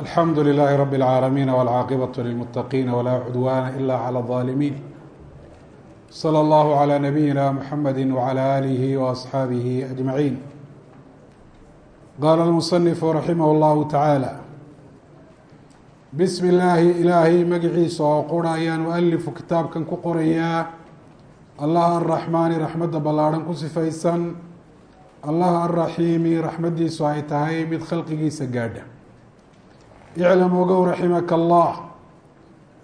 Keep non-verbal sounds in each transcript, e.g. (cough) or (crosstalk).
alxamdu لlh rb العaalamiin wاlcaaqibaة lilmutaqiina wlaa cudwaana ila clى الظaalimiin slى اllah عlى nabiyina mxamedi wعlى alihi وaصxaabihi أجmaعiin qaala اlmusنifu raximah اllahu taعaalى bismi illaahi ilaahay magiciisa oo qura ayaan mualifu kitaabkan ku qorayaa allah araxmaani raxmadda ballaadhan ku sifaysan allah araxiimi raxmaddiisu ay tahay mid khalqigiisa gaadha iclam ogow raximaka allah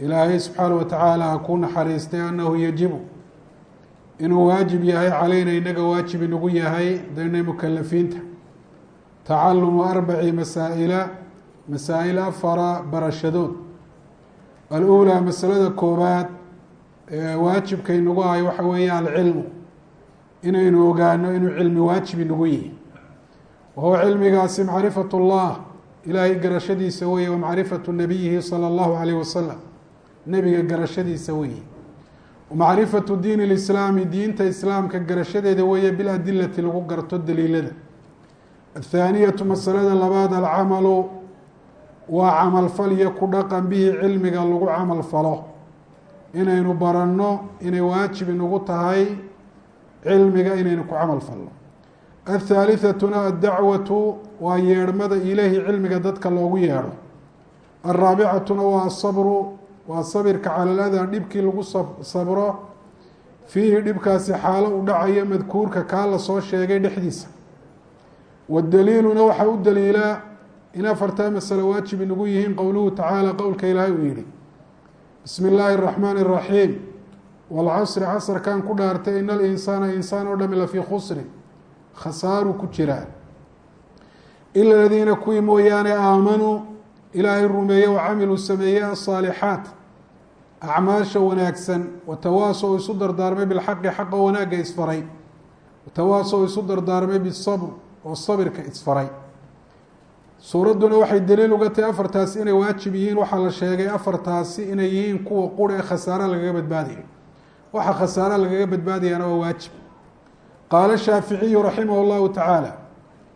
ilaahay subxaana wa tacaala ha kuu naxariistay annahu yajibu inuu waajib yahay caleyna inaga waajib inagu yahay daynay mukalafiinta tacalumu arbaci masaa-ila masaa-il afara barashadood al-uulaa masalada koobaad ee waajibka inagu ahay waxa weeye alcilmu inaynu ogaano inuu cilmi waajib inagu yihi wahuwa cilmigaasi macrifat اllah ilaahay garashadiisa weye wamacrifatu nabiyihi salى اllahu alayh wasalam nebiga garashadiisa weye wamacrifatu diin اlislaami diinta islaamka garashadeeda weeye biladilati lagu garto daliilada athaaniyatu masalada labaad alcamalu waa camalfal iyo ku dhaqan bihi cilmiga lagu camal falo inaynu baranno inay waajib inagu tahay cilmiga inaynu ku camal falno athaalithatuna addacwatu waa yeedhmada ileyhi cilmiga dadka loogu yeedho alraabicatuna waa asabru waa sabirka calaladaa dhibkii lagu sabro fiihi dhibkaasi xaalo u dhacayo madkuurka kaa la soo sheegay dhexdiisa wadaliiluna waxaa u daliilaa in afartaa masalo waajib inagu yihiin qowluhu tacaala qowlka ilaahay uu yihi bismi illaahi اraxmaani اraxiim wاlcasri casrkan ku dhaartay in alinsaana insaan oo dhami lafii khusri khasaaru ku jiraa ila ladiina kuwii mooyaane aamanuu ilaahay rumeeye wacamiluu sameeyey asaalixaat acmaasha wanaagsan watawaaso isu dardaarmay bilxaqi xaqa wanaagga isfaray watawaaso isu dardaarmay bisabr oo sabirka isfaray suuradduna waxay daliil uga tahay afartaasi inay waajib yihiin waxaa la sheegay afartaasi inay yihiin kuwa qura ee khasaara lagaga badbaadayo waxa khasaara lagaga badbaadayaana waa waajib qaala shaaficiyu raximah llahu tacaala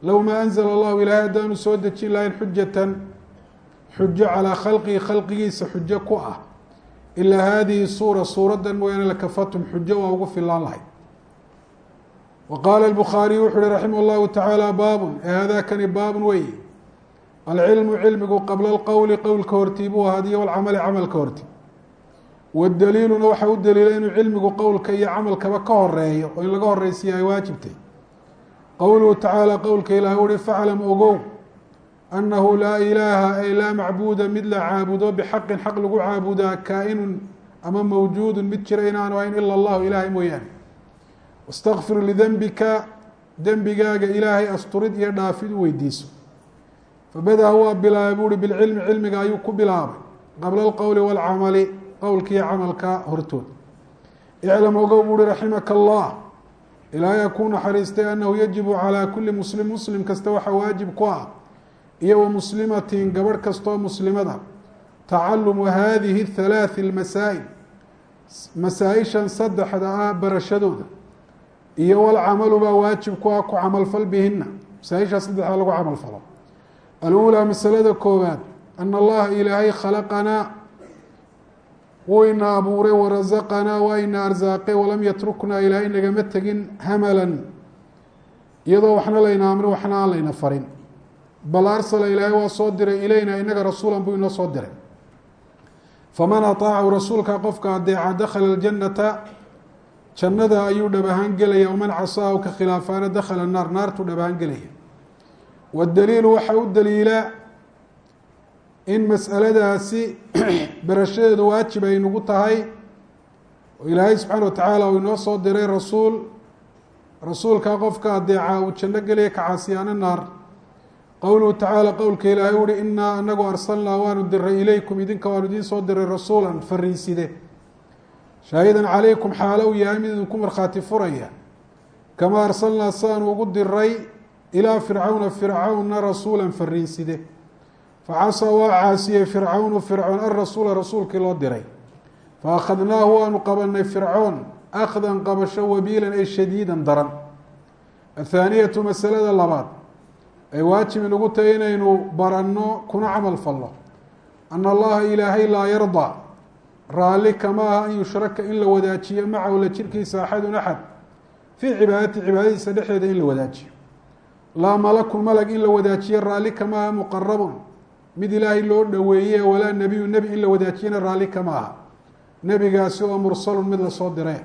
low maa anzla allahu ilaahay haddaanu soo dejin lahayn xujatan xujo calaa khalqihi khalqigiisa xujo ku ah ilaa haadihi suura suuraddan mooyaane lakafatum xujo waa ugu filaan lahay wa qaala albukhaariyu wuxu uhi raximah llahu tacaala baabun ee haadaakani baabun wey alcilmu cilmigu qabla alqowli qowlka hortii buu ahadiyo walcamali camalka horti wadaliiluna waxaa u daliilay inuu cilmigu qowlka iyo camalkaba ka horeeyo oo in laga horeysiya ay waajibtay. Qowluhu tacaala qowlka ilaah uhi faclam ogow annahu laa ilaaha ay laa macbuuda mid la caabudo bixaqin xaq lagu caabudaa kaa-inun ama mawjuudun mid jira inaanu ahayn ila allahu ilaahay mooyaane. Wastakfir lidenbika dembigaaga ilaahay asturid iyo dhaafid u weydiiso. Fabada-a waa bilaabay buuhi bilcilmi cilmiga ayuu ku bilaabay qabla alqowli waalcamali qowlkiiyo camalka hortood iclam ogow buuhi raximaka allah ilaahay ku naxariistay annahu yajibu calaa kulli muslim muslim kasta waxaa waajib ku ah iyo wa muslimatin gabadh kastoo muslimada tacalumu hadihi halaathi almasaa'il masaa-ishan saddexda ah barashadooda iyo walcamalu baa waajib ku ah ku camalfal bihina masaa-ishaa saddexda lagu camalfalo aluulaa masalada koowaad ana allaha ilaahay khalaqanaa wuu ina abuuray warasaqanaa waa ina arsaaqay walam yatruknaa ilaahay nagama tegin hamalan iyadoo waxna layna amrin waxna aan layna farin bal arsala ilaahay waa soo diray ilayna inaga rasuulan buu inoo soo diray faman ataacahu rasuulka qofka adeeca dakhala aljanata jannada ayuu dhab ahaan gelaya waman casaahu ka khilaafaana dakhala naar naartuu dhab ahaan gelaya wadaliilu waxaa u daliila in mas'aladaasi (clears throat) barashadeedu waajib ay nagu tahay oo ilaahay subxaana watacaala uu inoo soo diray rasuul rasuulkaa qofka adeeca uu janno gelaya kacaasiyaano naar. Qowluhu tacaala qowlka ilaahay uhi inaa anagu arsalnaa waanu diray ilaykum idinka waanu idiin soo diray rasuulan fariiside shaahidan calaykum xaalo uu yahay mid idinku markhaati furaya. Kamaa arsalnaa sidaanu ugu diray ilaa fircawna fircawna rasuula fariiside facasaa waa caasiyey fircawnu fircoon arasuula rasuulkii loo diray faakhadnaahu waanu qabanay fircoon akhdan qabasho wabiilan ay shadiidan daran athaaniyatu masalada labaad ay waajib inugu tahay inaynu baranno kuna camal falno ana allaha ilaahay laa yardaa raalli kama aha an yushraka in la wadaajiyo macahu la jirkiisa axadun axad fii cibaadati cibaadadiisa dhexdeeda in la wadaajiyo laa malakun malag in la wadaajiyo raalli kama aha muqarabun mid ilaahay loo dhoweeye walaa nebiyu nebi in la wadaajiyana raalli kama aha nebigaasi oo mursalun mid la soo diray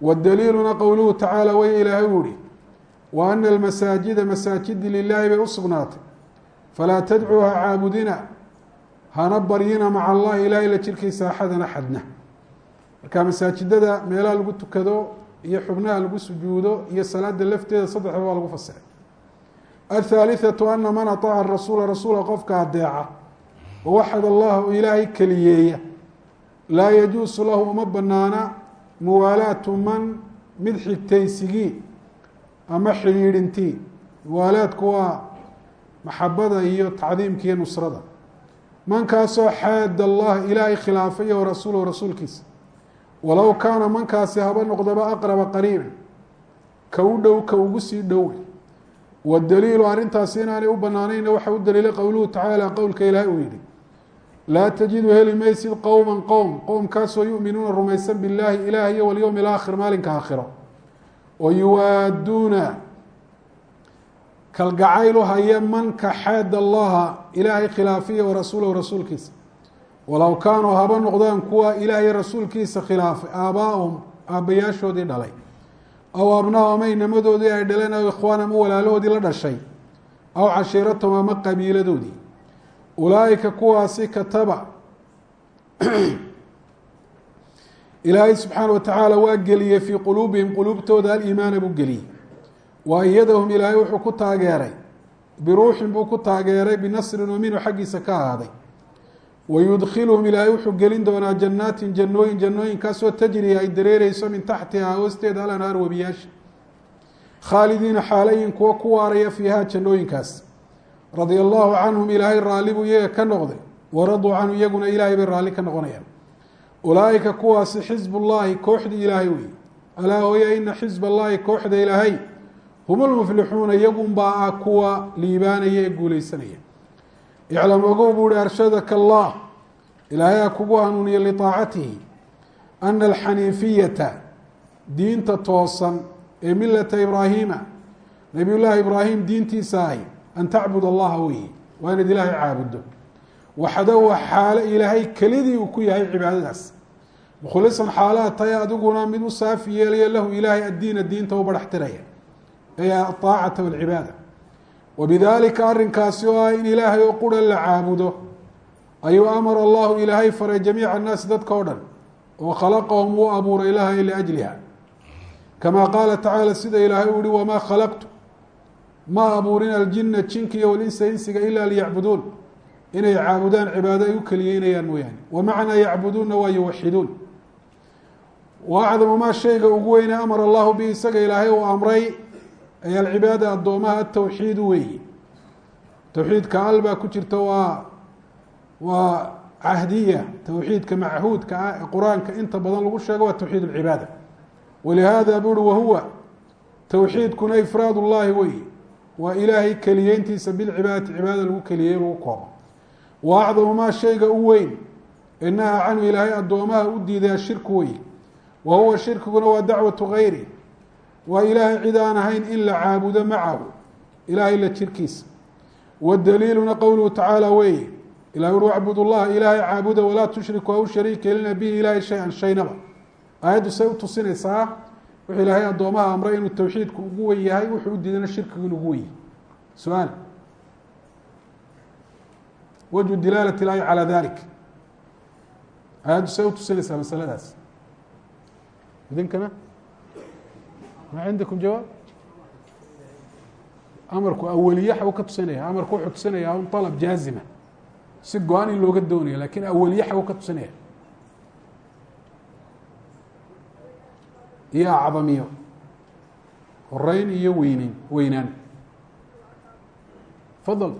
wadaliiluna qowluhu tacaala way ilaahay u ihi wa ana almasaajida masaajidi lilaahi bay u sugnaatay. Falaa tadcuu ha caabudina hana baryina maca allahi ilahay la jirkiisa axadan axadna marka masaajidada meelaha lagu tukado iyo xubnaha lagu sujuudo iyo salaada lafteeda saddexda waa lagu fasiray athaalithatu ana man aطaaca rasuula rasuula qofka adeeca wawaxad allah oo ilaahay keliyeeya laa yajuusu lahu uma banaana muwaalaatu man mid xigtaysigii ama xidhiidhintii muwaalaadku waa maxabada iyo tacdiimka iyo nusrada mankaasoo xaad allah ilaahay khilaafay o rasuulahu rasuulkiisa walow kaana mankaasi haba noqdaba aqraba qariiban ka u dhow ka ugu sii dhowe wadaliilu arrintaasi inaanay u banaanayna waxa u daliilay qowluhu tacaala qowlka ilaahay uu yihi laa tajidu heli maysid qowma qowm qowmkaasoo yuminuuna rumaysan billaahi ilaah iyo walyowmi alaakhir maalinka aakhiro oo yuwaaduuna kalgacaylu haya manka xaad allaha ilaahay khilaafiya wa rasuulahu rasuulkiisa walow kaanuu haba noqdaan kuwa ilaahay rasuulkiisa khilaafay aabaa-um aabbayaashoodii dhalay aw abnaahum ay namadoodii ay dhaleen aw ikhwaan ama walaalahoodii la dhashay aw cashiiratahum ama qabiiladoodii ulaaika kuwaasi kataba ilaahay subxaana wa tacaala waa geliyey fii quluubihim quluubtooda aliimaana buu geliyey wa iyadahum ilaahay wuxuu ku taageeray biruuxin buu ku taageeray binasrin oo minhu xaggiisa ka ahaaday wayudkhiluhum ilaahay wuxuu gelin doonaa jannaatin jannooyin jannooyinkaasoo tajri ay dareereyso min taxtihaa hoosteeda alanhaar webiyaasha khaalidiina xaalayin kuwa ku waaraya fiihaa jannooyinkaas radia allahu canhum ilaahay raalli buu iyaga ka noqday waraduu canhu iyaguna ilaahay bay raalli ka noqonayaan ulaaika kuwaasi xisbullaahi kooxdii ilaahay wey alaa hooya ina xisb allaahi kooxda ilaahay hum lmuflixuuna iyagunbaa ah kuwa liibaanaya ee guuleysanaya iclam ogow buu uhi arshadaka allah ilaahay ha kugu hanuuniyo liaacatihi ana alxaniifiyata diinta toosan ee milata ibraahiima nabiy llaahi ibraahim diintiisa ahi an tacbud allaha weyi waa inaad ilaahay caabuddo waxdahu xaalo ilaahay kelidii uu ku yahay cibaadadaas. Mukhlisan xaalaha tahay adiguna mid u saafi yeelaya lahu ilaahay addiina diinta u badhaxtiraya ay aaacata walcibaada wabidaalika arrinkaasi oo ah in ilaahay oo qura la caabudo ayuu amara allahu ilaahay faray jamiica annaasi dadka o dhan oo khalaqahum uu abuuray laha liajliha kamaa qaala tacaala sida ilaahay uu ihi wamaa khalaqtu ma abuurin aljina jinka iyo walinsa insiga ilaa liyacbuduun inay caabudaan cibaado ay u keliyeynayaan mooyaane wamacnaa yacbuduuna waa yuwaxiduun wa acdamu maa shayga ugu weyne amara allahu bi isaga ilaahay uu amray ay alcibaada addoomaha atawxiidu weeyi towxiidka al baa ku jirta waa waa cahdiya. Towxiidka machuudka ah ee qur'aanka inta badan lagu sheego waa towxiid اlcibaada walihaada buri wahuwa towxiidkuna ifraad ullahi weyi waa ilaahay keliyeyntiisa bilcibaadati cibaadada lagu keliyey lagu koobo. Wa acdamu maa shayga u weyn. Ee naha canhu ilaahay addoomaha u diiday ashirku wey wa huwa shirkiguna waa dacwatu gayri waa ilaahay cid aan ahayn in la caabudo macahu. Ilaahay la jirkiisa. Wadaliiluna qowluhu tacaala weeye ilah uri wacbud llaha ilaahay caabuda walaa tushriku ha u shariik yeelina bihi ilaahay shay-an shaynaba. Aayaddu say u tusinaysaa wuxuu ilaahay addoomaha amray inuu towxiidku ugu wen yahay wuxuu u diidana shirkigu in ugu wen yahay su'aal. Wajhu dilaalat ilahi calaa dalik aayaddu say u tusinaysaa masaladaas. Idinkana ma cindakum jawaab amarku awaliye xabuu ka tusinaya amarku wuxuu tusinaya un alab jaazima si go-an in looga doonayo laakiin awaliye xabuu ka tusinaya iyo acdamiyo horeyn iyo weyneyn weynaan fadal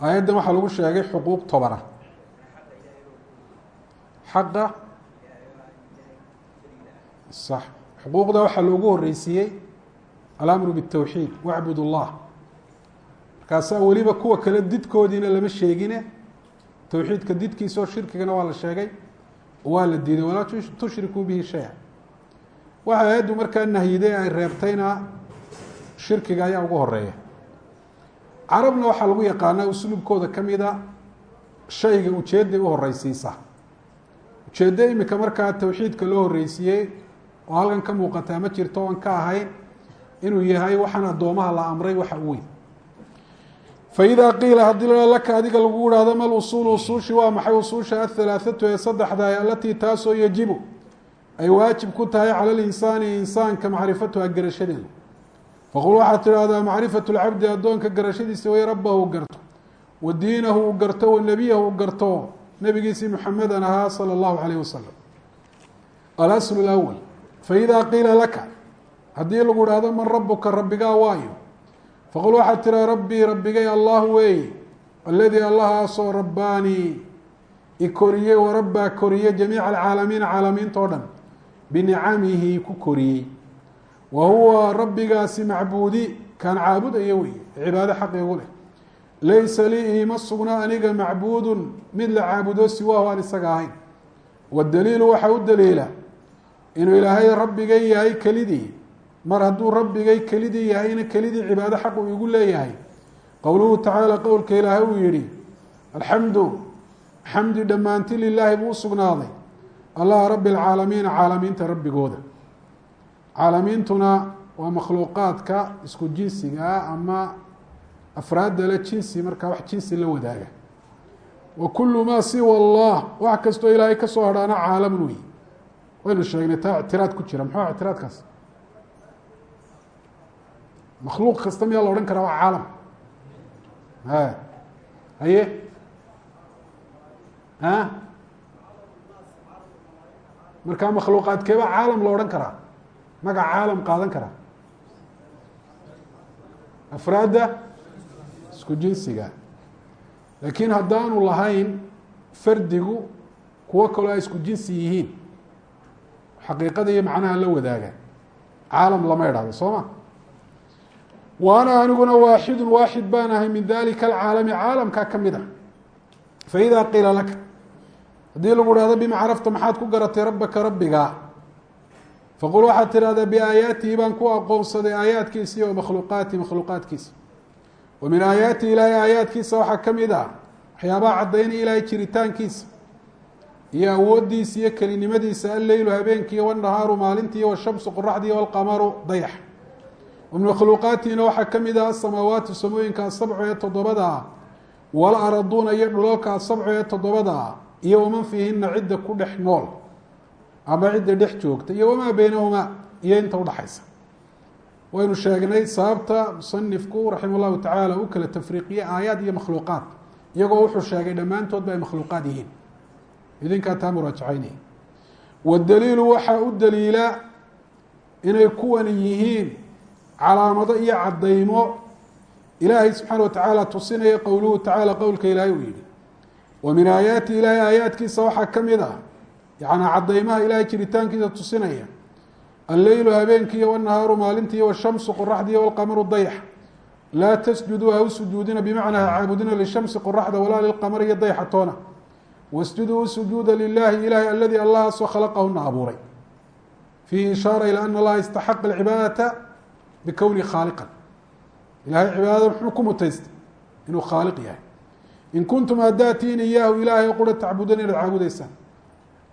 aayaddan waxaa lagu sheegay xuquuq tobana xaqa sax xuquuqda waxaa loogu horeysiiyey alamru bالtawxiid wacbud اllah markaasaa weliba kuwa kale didkoodiina lama sheegine towxiidka didkiisa oo shirkigana waa la sheegay waa la diiday walaa tushrikuu bihi shaya waxa aayaddu markaa nahyiday ay reebtayna shirkiga ayaa ugu horeeya carabna waxaa lagu yaqaanaa usluubkooda kamida shayga ujeedday u horeysiisa ujeeddo imika markaa towxiidka loo horeysiiyey oo halkan ka muuqataa ma jirto oan ka ahayn inuu yahay waxaan addoomaha la amray waxa u weyn. Faidaa qiila haddii la laka adiga lagu ihahdo mal usuulu usuushi waa maxay usuusha ahalaathatu ee saddexda alatii taasoo yajibu? Ay waajib ku tahay cala linsaani insaanka macrifatuha garashadeedu faqul waxaad tidhaahdaa macrifatu lcabdi addoonka garashadiisa way rabbahu garto wa diinahu u garto wa nebiyahu u garto nebigiisii muxamedan ahaa sala allahu calayh wasalam alaslu lawal faidaa qiila laka haddii lagu idhaahdo man rabuka rabbigaa waayo. Faqul waxaad tiraa rabbii rabbigay allah weeye aladii allahaasoo rabbaanii i koriyey warabbaa koriyey jamiica alcaalamiina caalamiinta o dhan binicamihi ku koriyey wa huwa rabbigaasi macbuudi kaan caabudayo wey cibaado xaqiigu leh laysa lii iima sugna aniga macbuudun mid la caabudo siwaahu aan isaga ahayn wadaliilu waxaa u daliila inuu ilaahay rabbigay yahay kelidii mar hadduu rabbigay kelidii yahayna kelidii cibaado xaq uu igu leeyahay qowluhu tacaala qowlka ilaahay uu yihi alxamdu xamdi dhammaanti lilaahi buu usugnaaday allah rabbi alcaalamiina caalamiinta rabbigooda caalamiintuna waa makhluuqaadka isku jinsigaa ama afraadda la jinsi markaa wax jinsi la wadaaga. Wa kulu maa siwa allah wax kastoo ilaahay ka soo hadhaana caalamun wey waynu sheegnay taa ictiraad ku jira muxuu ictiraadkaas? Makhluuq kasta miyaa la odhan karaa waa caalam? Haye? A markaa makhluuqaadkeeba caalam la odhan karaa magac caalam qaadan karaa. Afraadda isku jinsiga. Laakiin haddaanu lahayn fardigu kuwo kaloo ay isku jinsi yihiin. Xaqiiqada iyo macnaha la wadaaga. Caalam lama idhahdo soo ma? Wa ana aniguna waaxidun waaxid baan ahay min dalika alcaalami caalamkaa ka mid a faida qiila laka. Haddii lagu dhahdo bima carafta maxaad ku garatay rabbaka rabbiga faqul waxaad tidhahdaa biaayaatihi baan ku aqoonsaday aayaadkiisa iyo makhluuqaatihi makhluuqaadkiisa min aayaatihi ilaahay aayaadkiisa waxaa ka mid ah waxyaabaha caddaynaya ilaahay jiritaankiisa iyo awooddiisa iyo kelinimadiisa alleylu habeenkiiyo wanahaaru maalintiiyo washamsu qoraxdiiyo walqamaru dayax wa min makhluuqaatihina waxaa ka mid ah asamaawaati samooyinka asabcu ee toddobada ah walaraduuna iyo dhulalka asabcu ee toddobada ah iyo waman fiihina cidda ku dhex nool ama cidda dhex joogta iyo wamaa beynahumaa iyo inta udhaxaysa waynu sheegnay sababta musanifku raxima llahu tacaala u kala tafriiqiye aayaad iyo makhluuqaad. Iyagoo wuxuu sheegay dhammaantoodba ay makhluuqaad yihiin. Idinkaa taa muraajacaynaya wadaliilu waxaa u daliila inay kuwani yihiin calaamado iyo caddaymo. Ilaahay subxaana watacaala tusinaya qowluhu tacaala qowlka ilaahay uu yihi wa min aayaati ilaahay aayaadkiisa waxaa ka mid ah yani caddaymaha ilaahay jiritaankiisa tusinaya alleylu habeenkiiyo wanahaaru maalintiiyo washamsu qoraxdiiyo walqamaru dayax laa tasjuduu ha u sujuudina bimacnaa ha caabudina lishamsi qoraxda walaa lilqamari iyo dayaxa toona wasjuduu sujuuda lilaahi ilahi aladii allahaasoo khalaqahuna abuuray. Fiihi ishaara ilى ana allaha istaxaqa alcibaadata bikowni khaaliqan. Ilahay cibaadada muxuu ku mutaystay? Inuu khaaliq yahay. In kuntum hadaatiin iyaahu ilaahay qura tacbudan inaad caabudaysaan.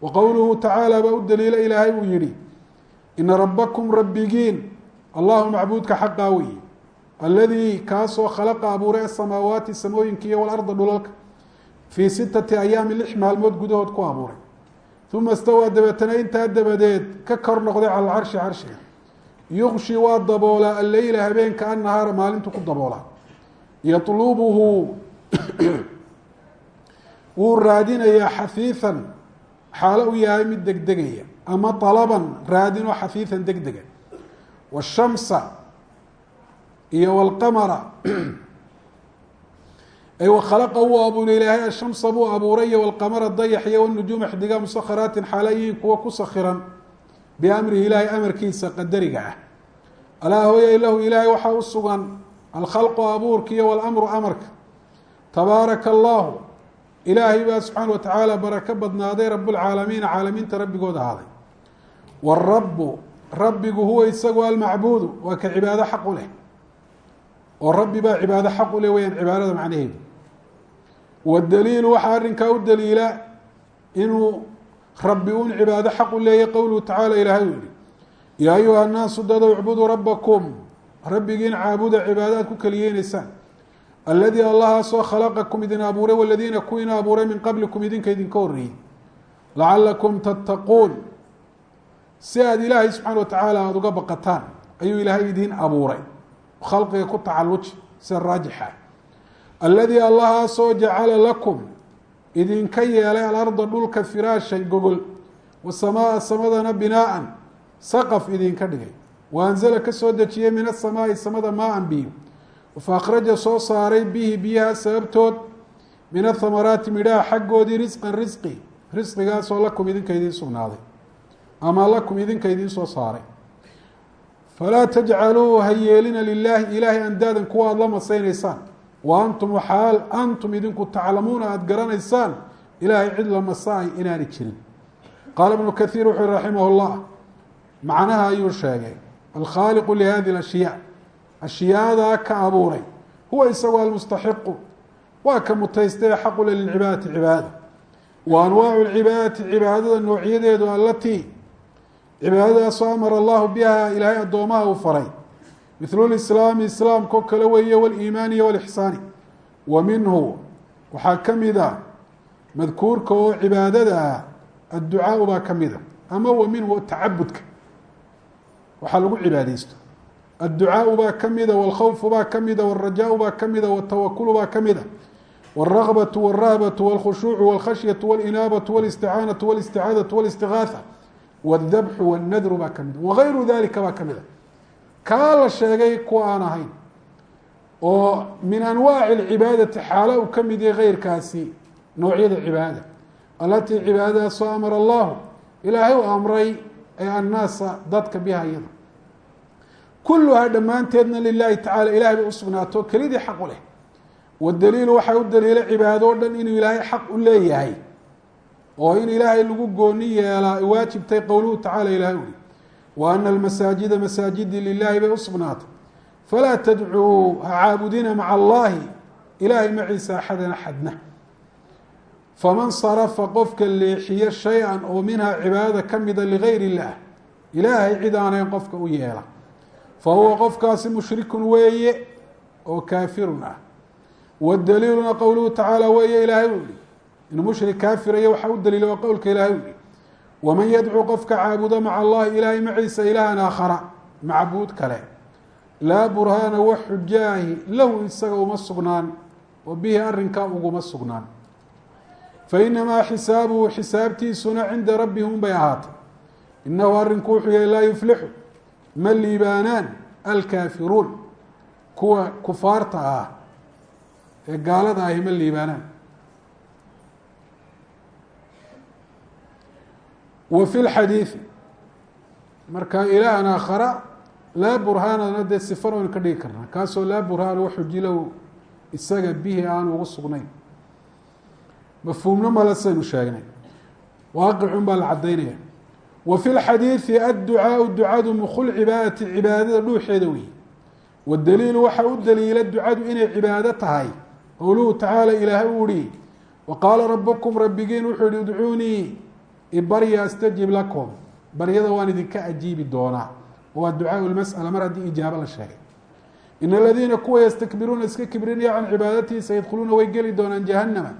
Wa qowluhu tacaala baa u daliila ilaahay uu yihi ina rabakum rabbigiin allahu macbuudka xaqaa weyi aladii kaasoo khalaqa abuuray asamaawaati samooyinka iyo walarda dhulalka fii sitati ayaami lix maalmood gudahood ku abuuray uma istawaa dabeetana intaa dabadeed ka kor noqday cala alcarshi carshiga yuqshi waa daboolaa alleyla habeenka annahaara maalintu ku daboolaa yatlubuhu wuu raadinayaa xafiian xaalo u yahay mid degdegaya ama alaban raadinoo xafiian degdega washamsa iyo walqamara (clears throat) ay wakhalaqa wuu abuuray ilaahay ashamsa buu abuuray iyo walqamara dayax iyo wanujuuma xidiga musakharaatin xaala yihiin kuwa ku sakhiran. Biamrihi ilaahay amarkiisa qadariga ah. Alaa hooyay lahu ilaahay waxaa u sugan alkhalqu abuurka iyo walamru amarka. Tabaaraka allahu ilaahay baa subxaana wa tacaala barako badnaaday rablcaalamiina caalamiinta rabbigood ahaaday warabu rabbigu huwa isagu almacbuudu waa ka cibaado xaq u leh oo rabbi baa cibaado xaq u leh weyaan cibaadada macnaheedu wadaliilu waxaa arrinkaa u daliila inuu rabbi un cibaado xaq u leeyahy qowluhu tacaala ilaahay u yihi yaa ayuha annaasu dadow icbuduu rabbakum rabbigiin caabuda cibaadaad ku keliyeynaysaan aladii allahaasoo khalaqakum idin abuuray waladiina kuwiina abuuray min qablikum idinka idinka horreeyey lacalakum tattaquun si aada ilaahay subxaana wa tacaala aada uga baqataan ayuu ilaahay idiin abuuray. Khalqiga ku tacalluji sida raajixa. Aladii allahaasoo jacala lakum idinka yeelay alarda dhulka firaashan gogol wasamaaa samadana binaaan saqaf idinka dhigay. Wa anzala ka soo dejiyey min asamaai samada maa-an biyo. Fa akhraja soo saaray bihi biyaha sababtood min athamaraati midhaha xaggoodii risqan risqi risqigaasoo lakum idinka idiin sugnaaday ama lakum idinka idiin soo saaray. Falaa tajcaluu ha yeelina lilaahi ilaahay andaadan kuwa aada la masaynaysaan. Wa antum waxaal antum idinku taclamuuna aada garanaysaan ilaahay cid la masaay inaani jirin. Qaala ibnu kathiir wuxuu raximah llah macnaha ayuu sheegay alkhaaliqu lihadi ashyaa. Ashyaada ka abuuray. Huwa isagu almustaxiqu. Waa ka mutaystay xaqule lilcibaadati cibaada. Wa anwaacu lcibaadati cibaadada noocyadeedu alatii cibaadadaasoo amara allahu biha ilaahay addoomaha uu faray. Mithlu lislaami islaamkao kale weeye waliimaani walixsaani wa minhu waxaa ka mid a madkuurka oo cibaadada ah adducaau baa ka mid a ama wa minhu tacabudka. Waxaa lagu cibaadaysto. Adducaau baa ka mida ah, walkhawfu baa ka mida warajaau baa ka mida watawakulu baa ka mida walraqbatu walrahbatu walkhushuucu walkhashyatu walinaabatu walisticaanatu walisticaadatu walistigaaa wاldabxu wاnnadru baa ka mida wagayru dalika baa ka mida kaa la sheegay kuwa aan ahayn oo min anwaaci اlcibaadati xaalo uu ka mid yahay keyrkaasi noocyada cibaada alatii cibaadadaasoo amara allahu ilaahay u amray ee annaasa dadka biha iyada kuluhaa dhammaanteedna lilahi tacala ilahay bay usugnaato kelidii xaq u leh wadaliilu waxaa u daliila cibaado o dhan inuu ilaahay xaq u leeyahay oo in ilaahay lagu gooni yeelaa ay waajibtay qowluhu tacala ilahay uri wa ana almasaajida masaajidi lilahi bay usugnaatay falaa tadcuu ha caabudina maca allahi ilahay maciisa axadan axadna faman sarafa qofka leexiyo shay-an oo minhaa cibaadada ka mida ligayr illah ilaahay cid aanayn qofka u yeela. Fa huwa qofkaasi mushrikun weeye oo kaafirun ah. Wadaliiluna qowluhu tacaala weeye ilaahay u yihi in mushrik kaafiraya waxaa u daliila waa qowlka ilahay u waman yadcuu qofka caabudo maca allahi ilaahay maciisa ilaahan aakhara macbuud kale laa burhaana wax xujaahi lahu isaga uma sugnaan oo bihi arrinkaa uguma sugnaan fainamaa xisaabuhu xisaabtiisuna cinda rabbihum bay ahaatay inahu arrinku wuxuu yahay laa yuflixu ma liibaanaan alkaafiruun kuwa kufaarta ah ee gaalada ahi ma liibaanaan wa fi lxadiidi marka ilaahan aakhara laa burhaanana dee sifan oynu ka dhigi karnaa. Kaasoo laa burhaan wa xujilahu isaga bihi aan ugu sugnayn. Mafhuumno male saynu sheegnay. Waaqicun baa la cadaynaya wa fi lxadiidi adducaau ducadu mukul cibaadati cibaadada dhuuxeeda weyi wadaliilu waxaa u daliila ducadu inay cibaado tahay. Qowluhu tacaala ilaahay u ihi wa qaala rabukum rabbigiin wuxuu yihi idcuunii ibarya astajib lakum baryada waan idinka ajiibi doonaa. Waa ducaau lmas'ala mar haddii ijaabo la sheegay. In aladiina kuwa yastakbiruuna iska kibrinaya can cibaadatiisa yadkhuluuna way geli doonaan jahannama.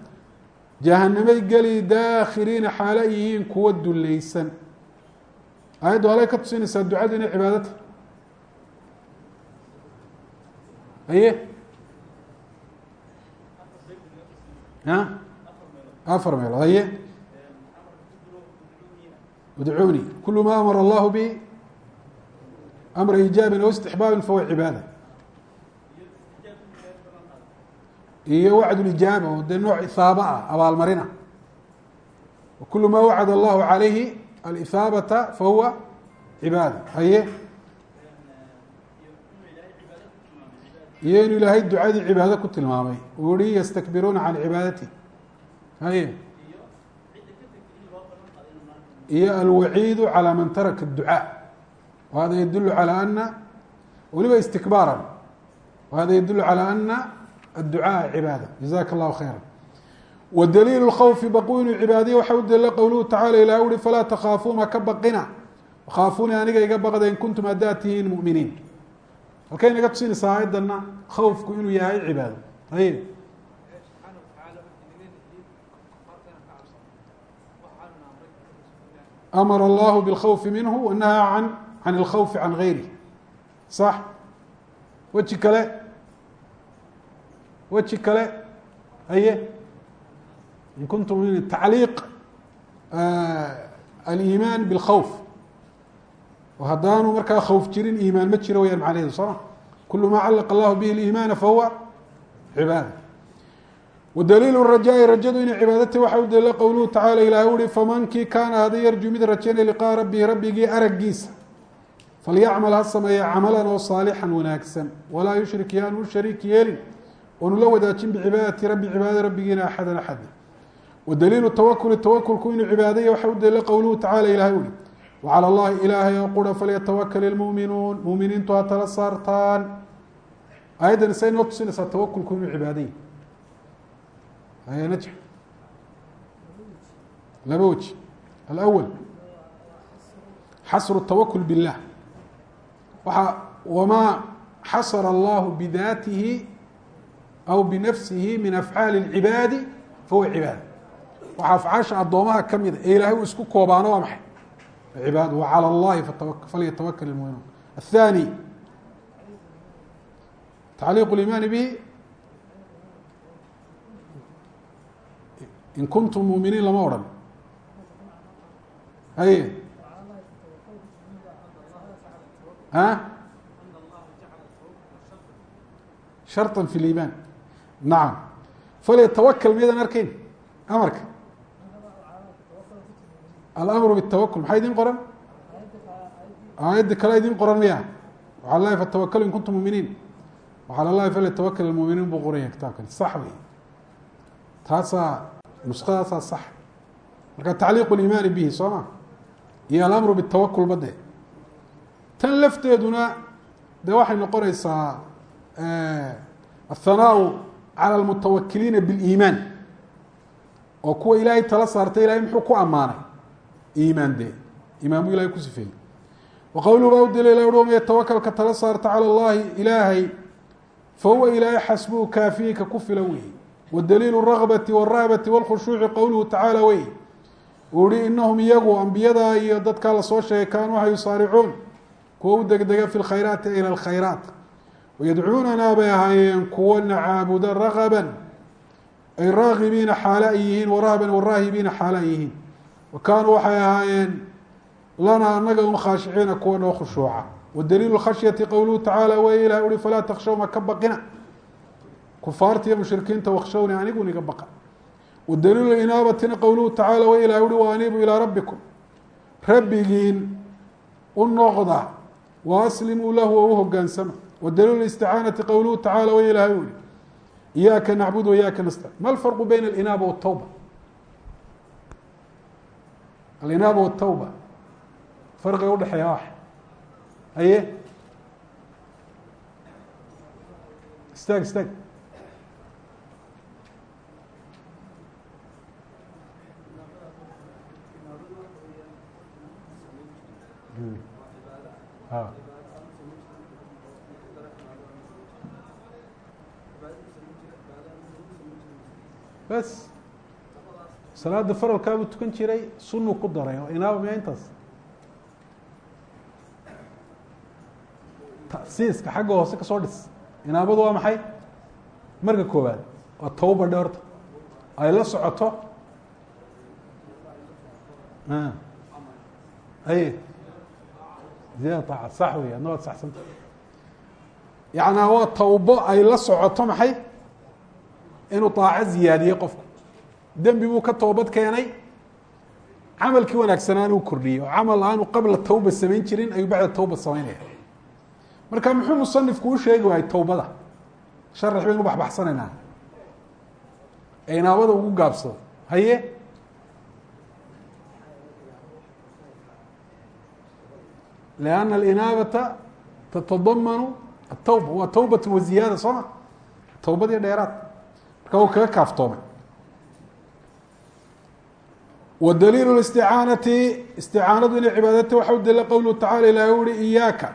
Jahanamay geli daakhiriina xaalo ay yihiin kuwa dulleysan aayaddu halay ka tusinaysaa ducadu inay cibaado tahay. Aye afar meelood. Aye udcuuni kulu ma amara allahu bi amra ijaabin aw istixbaabin fahuwa cibaada iyo wacdulijaaba oo dee nooc ihaaba ah abaalmarina wakulu ma wacad allahu calayhi alihaabata fahuwa cibaada haye iyo inuu ilaahay ducadii cibaado ku tilmaamay uu yihi yastakbiruuna can cibaadati haye iyo alwaciidu calى man taraka الducاء whada yadul alى ana weliba istikbaara whada yadul calى ana الducاء cibaada jazaka الlahu khayra wdaliil اkhوfi baqu inuu cibaadiye waxa u daliila qowluhu tacala ilah uri falaa takaafuuna ka baqina khaafuuni aniga iga baqda in kuntum haddaa tihiin muminiin halkay naga tusinaysaa aayadana khawfku inuu yahay cibaado amara allahu bilkhawfi minhu wa nahaa can alkhawfi can gayri sax weji kale weji kale aye in kuntum tacliiq aliimaan bilkhawf oo haddaanu markaa khawf jirin iimaan ma jiro wayaan macnaheedu sooma kulu maa callaqa allahu bihi liimaana fahuwa cibaada wdaliilu rajaa-i rajadu inay cibaado tahy waxaa u qowluhu tacaala ilaahay uhi famankii kaana hada yarjuu mid rajaynay liqaa rabbihi rabbigii araggiisa falyacmal ha sameeya camalan oo saalixan wanaagsan walaa yushrik yaanu u shariik yeelin oonu la wadaajin bicibaadati rabbi cibaadada rabbigiina axadan axada wadaliilu tawakuli tawakulku inuu cibaadaya waxaa u qowluhu tacaala ilaahay uhi wacala allahi ilaahay oo qura falyatawakal ilmuuminuun muuminiintu ha tala saartaan aayaddan se inoo tusinaysaa tawakulku inuu cibaadaya naj laba weji alأwl xasru الtawakul biاllah waxa wamaa xasara allahu bidatihi aw binafsihi min afcaali اlcibaadi fahuwa cibaada waxa afcaasha addoomaha kamida ee ilahay uu isku koobaano waa maxay عباad وعlى الlahi فlyتwkل المؤmiنون الثاني تعليq الإيمان bه in kunتم مؤمiنiin lama odhan hay شharطا في الإيمان نaعم فlyتwkل miyadan arkeyn أmrka almru bالtawakul maxaa idin qoran aayadda kale idin qoran miya waxaa lahi fatawaklu in kuntum muminiin waxaa lahi falyatawakl muminiin buu qoranya kitaabkani sax wey taasaa nuskadaasaa sax marka tacliiq اlimaani bihi soo ma iyo alamru bالtawakul bade tan lafteeduna de waxay noqonaysaa aلthanaaءu calى اlmutawakiliina bاliimaan oo kuwa ilaahay tala saartay ilahay muxuu ku amaanay iimaan de imaanbu ilahay ku sifeeyey wa qowluhu baa u daliila uhi man yatawakalka tala saarta calى اllahi ilaahay fahuwa ilaahay xasbuhu kaafiyinka ku fila weeye wadaliilu الragbati wالrahbati wاlkhushuuci qowluhu tacaala wey uu hi inahum iyagu ambiyadaa iyo dadkaa lasoo sheegay kaanuu waxa yusaaricuun kuwa u degdega fi lkhayraati ilى اlkhayraat wayadcuunanaa bay ahaayeen kuwana caabuda ragaban ay raagibiina xaala ay yihiin warahban waraahibiina xaala ay yihiin wa kaanuu waxay ahaayeen lanaa anaga un khaashiciina kuwa noo khushuuca wadaliilu khashyati qowluhu tacaala wey ilah uhi falaa takshawma ka baqina kufaarta iyo mushrikiinta wakshawni anigun iga baqa. Wadaliilu inaabatina qowluhu tacaala wey ilah uhi wa aniibu ilaa rabbikum. Rabbigiin u noqda wa aslimuu lahu oo u hogaansama wadaliilu isticaanati qowluhu tacaala wey ilahay uhi iyaaka nacbud waiyaaka nastacin ma alfarqu bayna alinaaba waltawba alinaaba waltawba farqiga udhexeeya wax. Haye istaag istaag bas. Salaada faralkaabuu tukan jiray sunuu ku daray oo inaaba miya intaas? Tasiiska xagga hoose ka soo dhis. Inaabadu waa maxay? Marka koowaad waa tawba dhe horta. Ay la socoto. Aye ziyaada aaca sax wey adna waad saxsanta yacnaa waa tawbo ay la socoto maxay inuu daaco ziyaadiyey qofku dembi buu ka toobad keenay camalkii wanaagsanaan uu kordhiyey oo camal aanu qabla tawba samayn jirin ayuu bacda tawba samaynaya marka muxuu musanifku u sheegi waayey tawbada sharax baynu baxbaxsanaynaa ee ugu gaabsado haye لأن الإناabة تتضmن الtوبة waa twبة وزiyaadة soo ma towbadii dheeraad marka u kaga kaaftoomay وdليل الاستعاanaةi استiعاanadu inay cibaadata waxa u daliila qowluhu taعalى ilah uhi إyaaka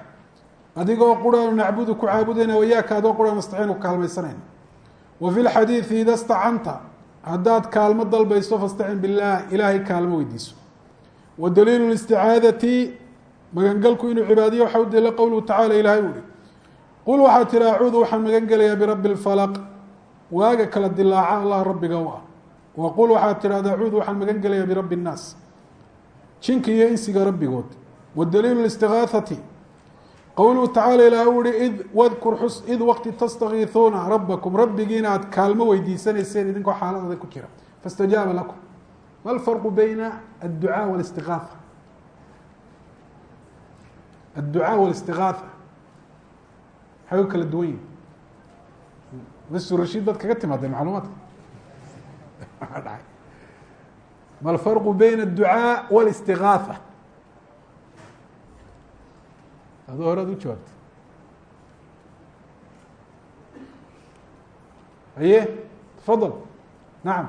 adigoo quraanu nacbudu ku caabudayna وyaaka adoo qura nastaciinu kaalmaysanayna وفي الxadيiثi ida اstacanta haddaad kaalmo dalbayso faاstacin bالlah ilaahay kaalmo weydiiso وdليل الاستiعاadaةi magangalku inuu cibaadiyo waxa u daliila qowluhu tacala ilahay uhi qul waxaad tihi acuudu waxaan magan gelayaa birabbi اlfalaq waaga kala dilaaca allah rabbiga u ah wa qul waxaad tidhahda acuudu waxaan magan gelayaa birabbi الnaas jinka iyo insiga rabbigood wadaliilu اstigaahati qowluhu tacala ilaah u uhi id wadkur xus id waqti tastakiisuuna rabakum rabbigiina aad kaalmo weydiisanayseen idinkoo xaalad adag ku jira faاstajaaba lakum ma lfarqu bayna adducaa wاlistigaatha الduعاء والاsتiغاaثة maxay u kala duwan yihin msrashid baad kaga timaadee macluumaadka dhaay ma الفرق bين الduعاء والاsتiغاaثة adoo hore ad u jawaabtay aye تفضل نaعم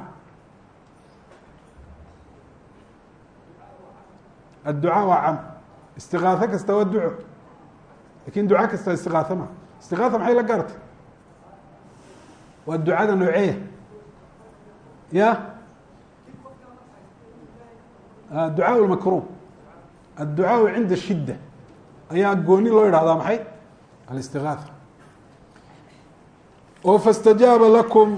الduعاء waa cam istiqaaho kasta waa duco. Lakin duco kasta istiqaaho ma istiqaaha maxay la gaartay? Waa ducada nooceeya ya? Ah, Ducaa lmakruum adducaau cinda shidda. Ayaa gooni loo ihahdaa maxay? Alistiqaaha oo fastajaaba lakum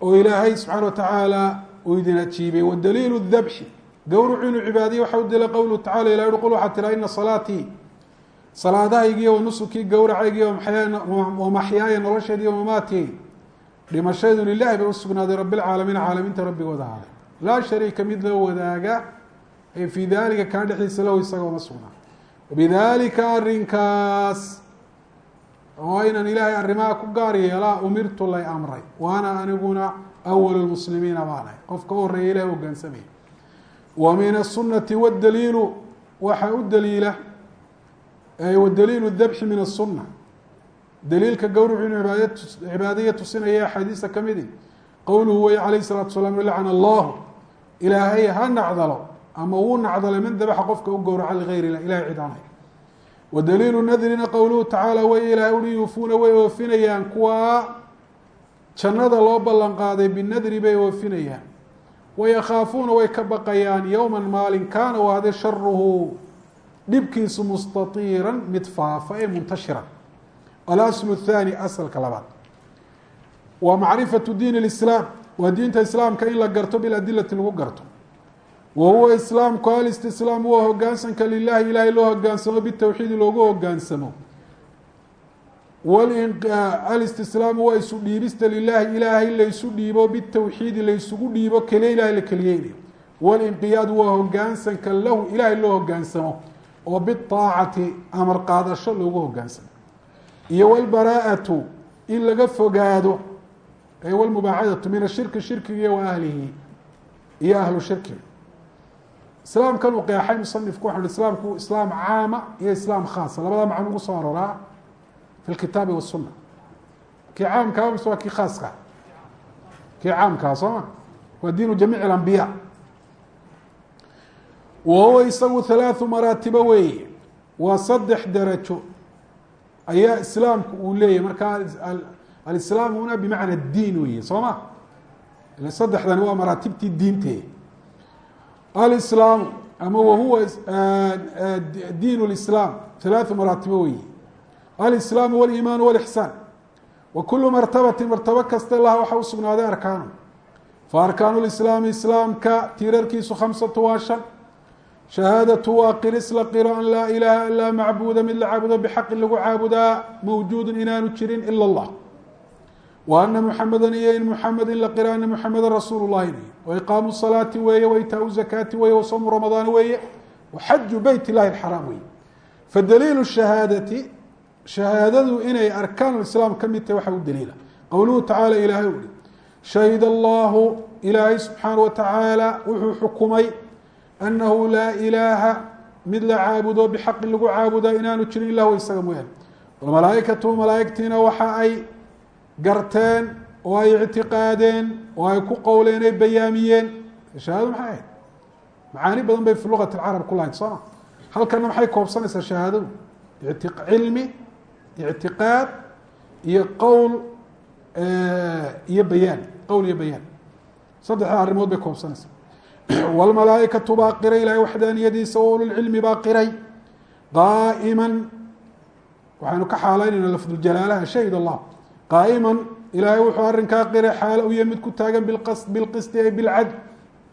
oo ilaahay subxaana watacaala uu idin ajiibay wadaliilu dhabxi gowrucu inuu cibaadiye waxa u dila qowluhu tacala ilah uhi qul waxaa tiraa ina salaatii salaadahaygiiyo wa nusukii gowracaygiiyo wamaxyaaya nolosheediiyo mamaatii dhimashaydu lilahi bay usugnaaday rabi lcaalamiin caalamiinta rabbigooda ahaaday laa shariika mid loo wadaaga ee fii daalika kaa dhexdiisa lahu isagoo ma sugnaa wabidaalika arrinkaas oo inaan ilaahay arrimaha ku gaar yeelaa umirtu lay amray waana aniguna awal lmuslimiina baanahay. Qofka u horreeya ilahi hogaansamaya wa min aلsunati wاdaliilu waxaa u daliila wadaliilu dabxi min الsuna daliilka gowrucu inuu ibaad cibaadaya tusinaya axaadiista kamidi qowluhu wey alayh الsalatu salaam lacana allahu ilaahay ha nacdalo ama wuu nacdalay man dabaxa qofka u gowraca ligayr ilah ilahay cid aanay wadaliilu nadrina qowluhu tacaala way ilaahay uhi yuufuuna way oofinayaan kuwaa jannada loo ballan qaaday binadri bay oofinayaan wayakhaafuuna way ka baqayaan yowma maalin kaana waade sharuhu dhibkiisu mustaiiran mid faafa ee muntashiran alaslu thaani asalka labaad waa macrifatu diin اlislaam waa diinta islaamka in la garto biladilati lagu garto wa huwa islaamku alistislaamu waa hogaansanka lilahi ilaahay loo hogaansamo bitowxiidi loogu hogaansamo alistislaamu waa isu dhiibista lilahi ilaahay laysu dhiibo bitowxiidi laysugu dhiibo keliya ilahay la keliyeynayo walinqiyaadu waa hogaansanka lahu ilaahay loo hogaansamo oo biaacati amar qaadasho loogu hogaansamo iyo wlbaraa'atu in laga fogaado wlmubaacadatu min ashirki shirkiga wa ahlihi iyo ahlu shirkiga islaamkan uu qeexay musanifku waxau islaamku islaam caama iyo islaam khaasa labada macno ugu soo aroraa fi lkitaabi wasuna kii caamkaa mise waa kii khaaska kii caamkaa soo ma waa diinu jamiic alambiya wa huwa isagu halaathu maraatibo weeye waa saddex darajo ayaa islaamku uu leeyahy markaa alislaam huna bimacna diin weeye soo ma ila saddexdani waa maraatibtii diintee alislaamu ama wahuwa diin lislaam halaathu maraatibo weeye alislaamu waliimaanu walixsaan wa kulu martabati martabo kasta laha waxaa u sugnaaday arkaanu. Fa arkaanu lislaami islaamka tiirarkiisu khamsatu waa shan. Shahaadatu waa qiris la qiro an laa ilaaha ilaa macbuuda mid la caabudo bixaqin lagu caabudaa mawjuudun inaanu jirin ila allah wa ana muxameda iyo in muxamed in la qira ana muxameda rasuul llahi wa iqaamu salaati weeye wa itaau zakaati weeye wa sawmu ramadaan weeye. Wa xaju beyt illahi axaraam weeye fadaliilu shahaadati shahaadadu inay arkaan islaam ka mid tahay waxaa u daliila. Qowluhu tacaala ilaahay u ihi shahid allahu ilaahay subxaana wa tacaala wuxuu xukumay annahu laa ilaaha mid la caabudo bixaqi lagu caabuda inaanu jirin ilah wa isaga mooyaane. Walmalaaikatu malaaigtiina waxa ay garteen oo ay ictiqaadeen oo ay ku qowleen ay bayaamiyeen. Shahaadadu maxay ahayd? Macaani badan bay fi luqati alcarab ku lahayd sooma halkana maxay koobsanaysaa shahaadadu? Cilmi ictiqaad iyo qowl iyo bayaan qowl iyo bayaan saddexda arrimood bay koobsanaysaa wlmalaaikatu baa qiray ilahay waxdaaniyadiisa wa ululcilmi baa qiray qaaiman waxaynu ka xaalaynayna lafduljalaalaha shahid allah qaaiman ilaahay wuxuu arrinkaa qiray xaalo u mid ku taagan bilqisti ay bilcadl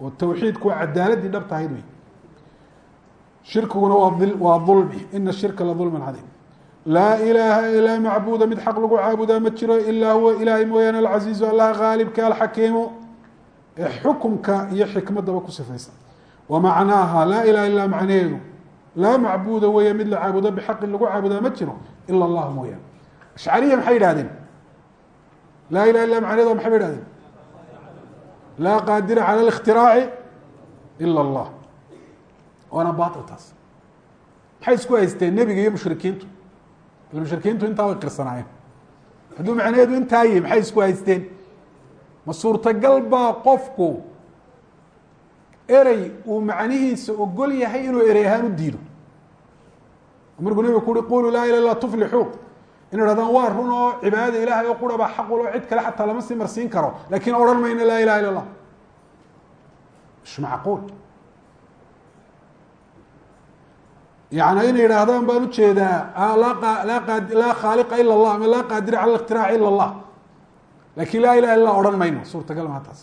oo tawxiidku waa cadaaladii dhabta ahayd wey shirkiguna waa ulmi ina shirka la ulman cadiim laa ilaaha ilaa macbuuda mid xaq lagu caabudaa ma jiro ilaa huwa ilaahay mooyaane alcasiizu allaha qaalibka alxakiimu. Ee xukunka iyo xikmadaba ku sifaysan. Wa macnaaha laa ilaha ilaa macnaheedu laa macbuuda weeye mid la caabudo bixaqin lagu caabudaa ma jiro ila allah mooyaane. Ashcariya maxay yidhahdeen laa ilaha illa macnaheedu maxay ba yihahdeen laa qaadira cala اlاkhtiraaci ila allah. Waana baail taas. Maxay isku haysteen nebiga iyo mushrikiintu? Mushrikiintu intaa way qirsanaayeen hadduu macnaheedu intaa yihi maxay isku haysteen? Ma suurtagal baa qofku erey uu macnihiisa ogol yahay inuu erey ahaan u diido. Markuu nebigu ku uhi qulu laa ilah illa tuflixuu inu hahdaan waa run oo cibaadada ilahay oo qura baa xaq ulo cid kale xataa lama sii marsiin karo. Lakin odhan mayno laa ilaha illa اllah ish macquul yani inay yidhaahdaan baan ujeedaa laa khaaliqa ila اllah ama laa qaadira cala اktiraac ila اllah lakin laa ilaha illa odhan mayno suurtagal maa taas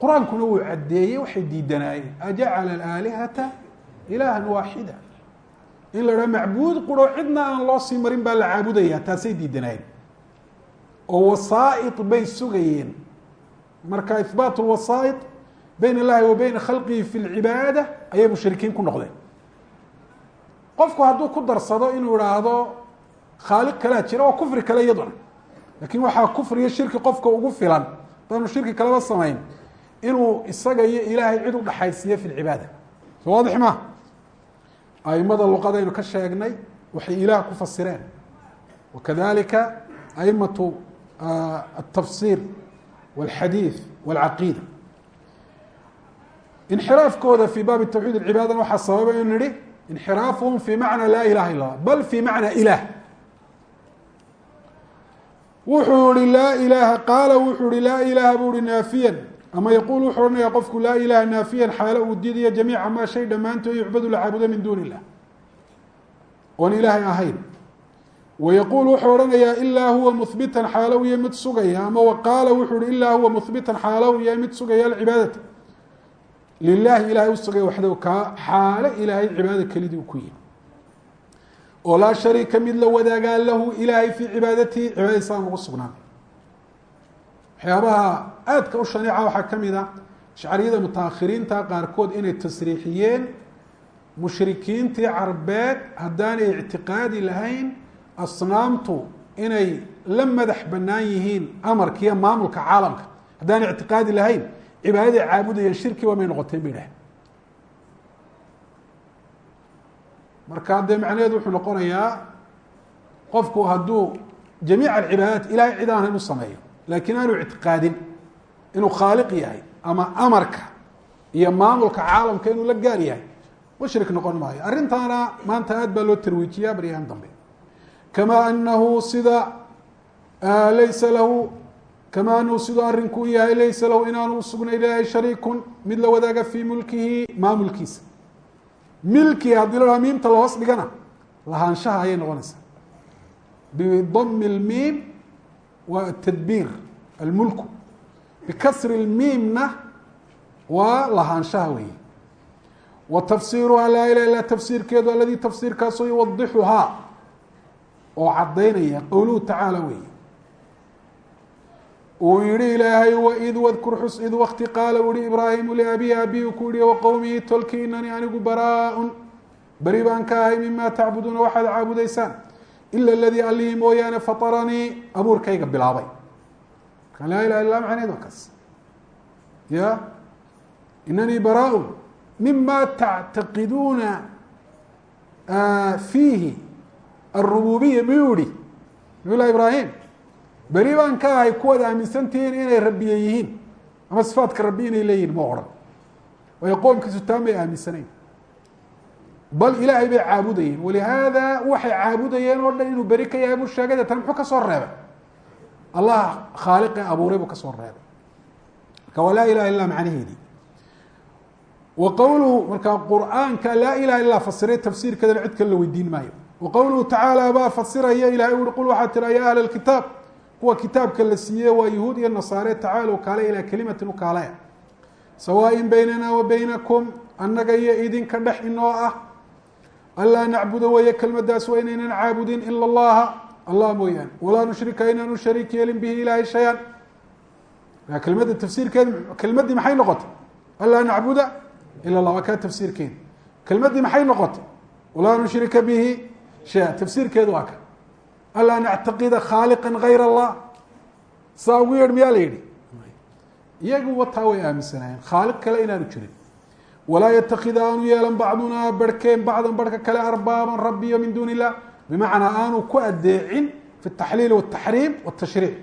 qur-aankuna wuu caddeeyey waxay diidanaayeen ajacala alaalihata ilaha waaxida in la dhaha macbuud quro cidna aan loo sii marin baa la caabudaya taasay diidanaayeen oo wasaa'id bay sugayeen marka ihbaat lwasaa'id bayn اllahi wa bayna khalqihi fi lcibaada ayay mushrikiin ku noqdeen qofku hadduu ku darsado inuu ihaahdo khaaliq kalea jira waa kufri kale iyaduna lakin waxaa kufriga shirki qofka ugu filan hadaanu shirki kaleba samayn inuu isaga iyo ilaahay cid udhaxaysiiyo fi lcibaada so waadix ma aimada luqadaynu ka sheegnay waxay ilaah ku fasireen wakadalika aimatu الtafsir wاlxadiiث wاlcaqiida inxiraafkooda fi baabi tawxiid اcibaadana waxaa sababa inu nihi inxiraafuhum fi macna laa ilaha illa اllah bal fi macna ilah wuxuu ihi laa ilaaha qaala wuxuu ihi laa ilaaha buu ihi naafiyan ama yaquul wuxuu odhanaya qofku laa ilaha naafiyan xaalo uu diidayo jamiica maa shay dhammaantood yucbadu la caabudo min duuni illah oon ilaahay ahayn wayaquul wuxuu odhanayaa ilaa huwa muhbitan xaalo u yahay mid sugaya ama waqaala wuxuu ihi ilaa huwa muhbitan xaalo u yahay mid sugaya alcibaadata lilahi ilahay u sugaya waxdow kaa xaalo ilaahay cibaadada kelidii u ku yihi oo laa shariika mid la wadaagaa lahu ilaahay fii cibaadatihi cibaadadiisa aan ugu sugnaan waxyaabaha aadka u shaniica waxaa ka mid a shacriyada mutaakhiriinta qaarkood inay tasriixiyeen mushrikiintii carbeed haddaanay ictiqaadi lahayn asnaamtu inay la madax bannaan yihiin amarka iyo maamulka caalamka haddaanay ictiqaadi lahayn cibaadaday caabudayeen shirkiba may noqoteen bay dhahay marka dee macnaheedu wuxuu noqonayaa qofku hadduu jamiic alcibaadaat ilahay cid aan inu sameeyo laakiin aanu ictiqaadin inuu khaaliq yahay ama amarka iyo maamulka caalamka inuu la gaar yahay mushrik noqon maayo. Arrintaana maanta aad baa loo tarwiijiyaa baryahan dambe. Kama anahu sida laysa lahu kama anahu siduu u yahay laysa lahu inaanu usugnayn ilaahay shariikun mid la wadaaga fii mulkihi maamulkiisa. Milki haddii la dhaha miimta lahoos dhigana lahaanshaha ayay noqonaysaa. Bidami اlmiim waa atadbiir almulku. Bikasri اlmiimna waa lahaanshaha weeye. Wa tafsiiruhaa laa ilaha illa tafsiirkeedu aladii tafsiirkaasoo yuwadixuhaa oo caddaynaya qowluhu tacaala weeye uu yihi ilaahay waid wadkur xus id wakti qaala u yihi ibraahimu liabihi abihi ku yihi waqowmihi tolki inanii anigu baraaun beri baan ka ahay mima tacbuduuna waxaad caabudaysaan ila aladii allihii mooyaane fataranii abuurkayga bilaabay. Marka laa ilaha illa macneed waa ya? Inanii baraaun mima tactaqiduuna fiihi arububiya miyuu yihi nabiy llahi ibraahim beri baan ka ahay kuwaad aaminsantihiin inay rabiye yihiin. Ama sifaadka rabbi inay leeyihiin ma odhan waayo qoomkiisu taan bay aaminsanayn. Bal ilaahay bay caabudayeen. Walihaada waxay caabudayeen oo dhan inuu beri ka yahay buu sheegay deetana muxuu ka soo reebay? Allah khaaliqe abuuray buu ka soo reebay. Marka waa laa ilaha illa macnaheedii. Wa qowluhu marka qur'aanka laa ilaha illa fasiray tafsiirkeedana cid kale la weydiin maayo. Wa qowluhu tacaala baa fasiraya ilahay ui qul waxaa tira ya ahla lkitaab kuwa kitaabka la siiye waa yahuud iyo nasaare tacaalow kaale ilaa kelimatin u kaale sawaaءin baynanaa wa baynakum annaga iyo idinka dhex inoo ah. Anlaa nacbuda weeye kelmadaas waa inaynan caabudin ila اllaha allah mooyaane walaa nushrika inaanu shariik yeelin bihi ilaahay shay-an kelmadda tafsiirkeed kelmaddii maxay noqotay? Anlaa nacbuda ila lah waa kaa tafsiirkeeda kelmaddii maxay noqotay? Walaa nushrika bihi shaya tafsiirkeedu waa ka anlaa nactaqida khaaliqa gayr allah saa ugu yeedh miyaa la yidhi. Iyagu wataa way aaminsanaayeen. Khaaliq kale inaanu jirin. Walaa yatakida aanu yeelan bacdunaa barhkeen bacdan barhka kale arbaaban rabbiyo min duuni illah bimacnaa aanu ku adeecin fi taxliil wataxriim watashriic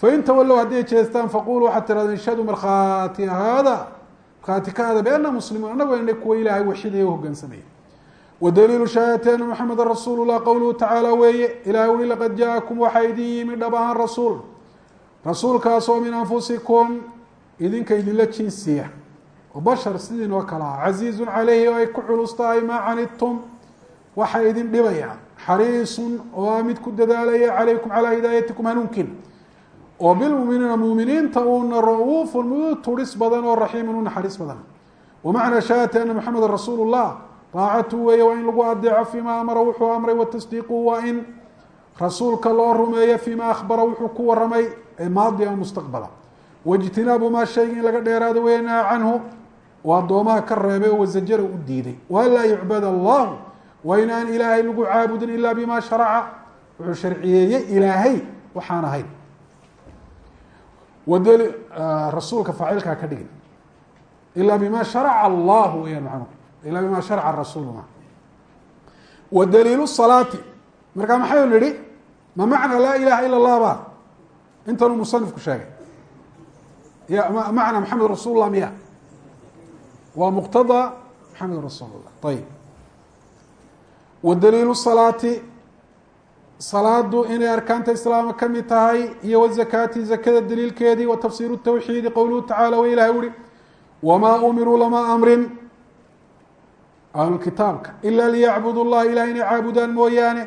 fain tawalow hadday jeestaan faquluu waxaad tirahdeen ishhadu markhaati haada markhaati ka hada biana muslimuun. Annagu ina kuwa ilaahay waxidaya o hogaansamaya wadaliilu shahaadati ana maxameda rasuulu lah qowluhu tacaala weeye ilahay ui laqad jaakum waxaa idin yimi dhab ahaan rasuul rasuulkaasoo min anfusikum idinka idinla jinsiya oo bashar sidiinoo kale ah casiizun calayhi oo ay ku culus tahay maa canidtum waxaa idin dhibaya xariisun oo a mid ku dadaalaya calaykum calaa hidaayatikum hanuunkiin oo bilmuminiina muminiinta uuna ra'uufun mid turis badan oo raxiimun u naxariis badan wamacnaa shahaadati ana maxameda rasuulu llah daacatu weeye waa in lagu adeeco fiima amara wuxuu amray watasdiiqu waa in rasuulka loo rumeeyo fiima akhbara wuxuu ku waramay maadi ama mustaqbala. Waijtinaabu maa shayga in laga dheeraado weynaa canhu oo addoomaha ka reebay oo wasajara u diiday. Waanlaa yucbad allahu waa inaan ilaahay lagu caabudin ilaa bima sharaca wuxuu sharciyeeyey ilaahay waxaan ahayn. Wadl rasuulka faacilkaa ka dhigin ilaa bima ilaa bima sharaca rasuuluna wa daliilu salaati markaa maxaynu nihi ma macna laa ilaha ila allah ba intanuu musanifku sheegay ya macna maxamed rasuul lah miya waa muqtada maxamed rasuul lah wa daliilu salaati salaadu inay arkaanta islaama ka mid tahay iyo wazakaati zakada daliilkeedii wa tafsiiru tawxiidi qowluhu tacala wa ilahay uhi wamaa umiruu lama amrin ahlukitaabka ila liyacbudu llah ilahay inay caabudaan mooyaane.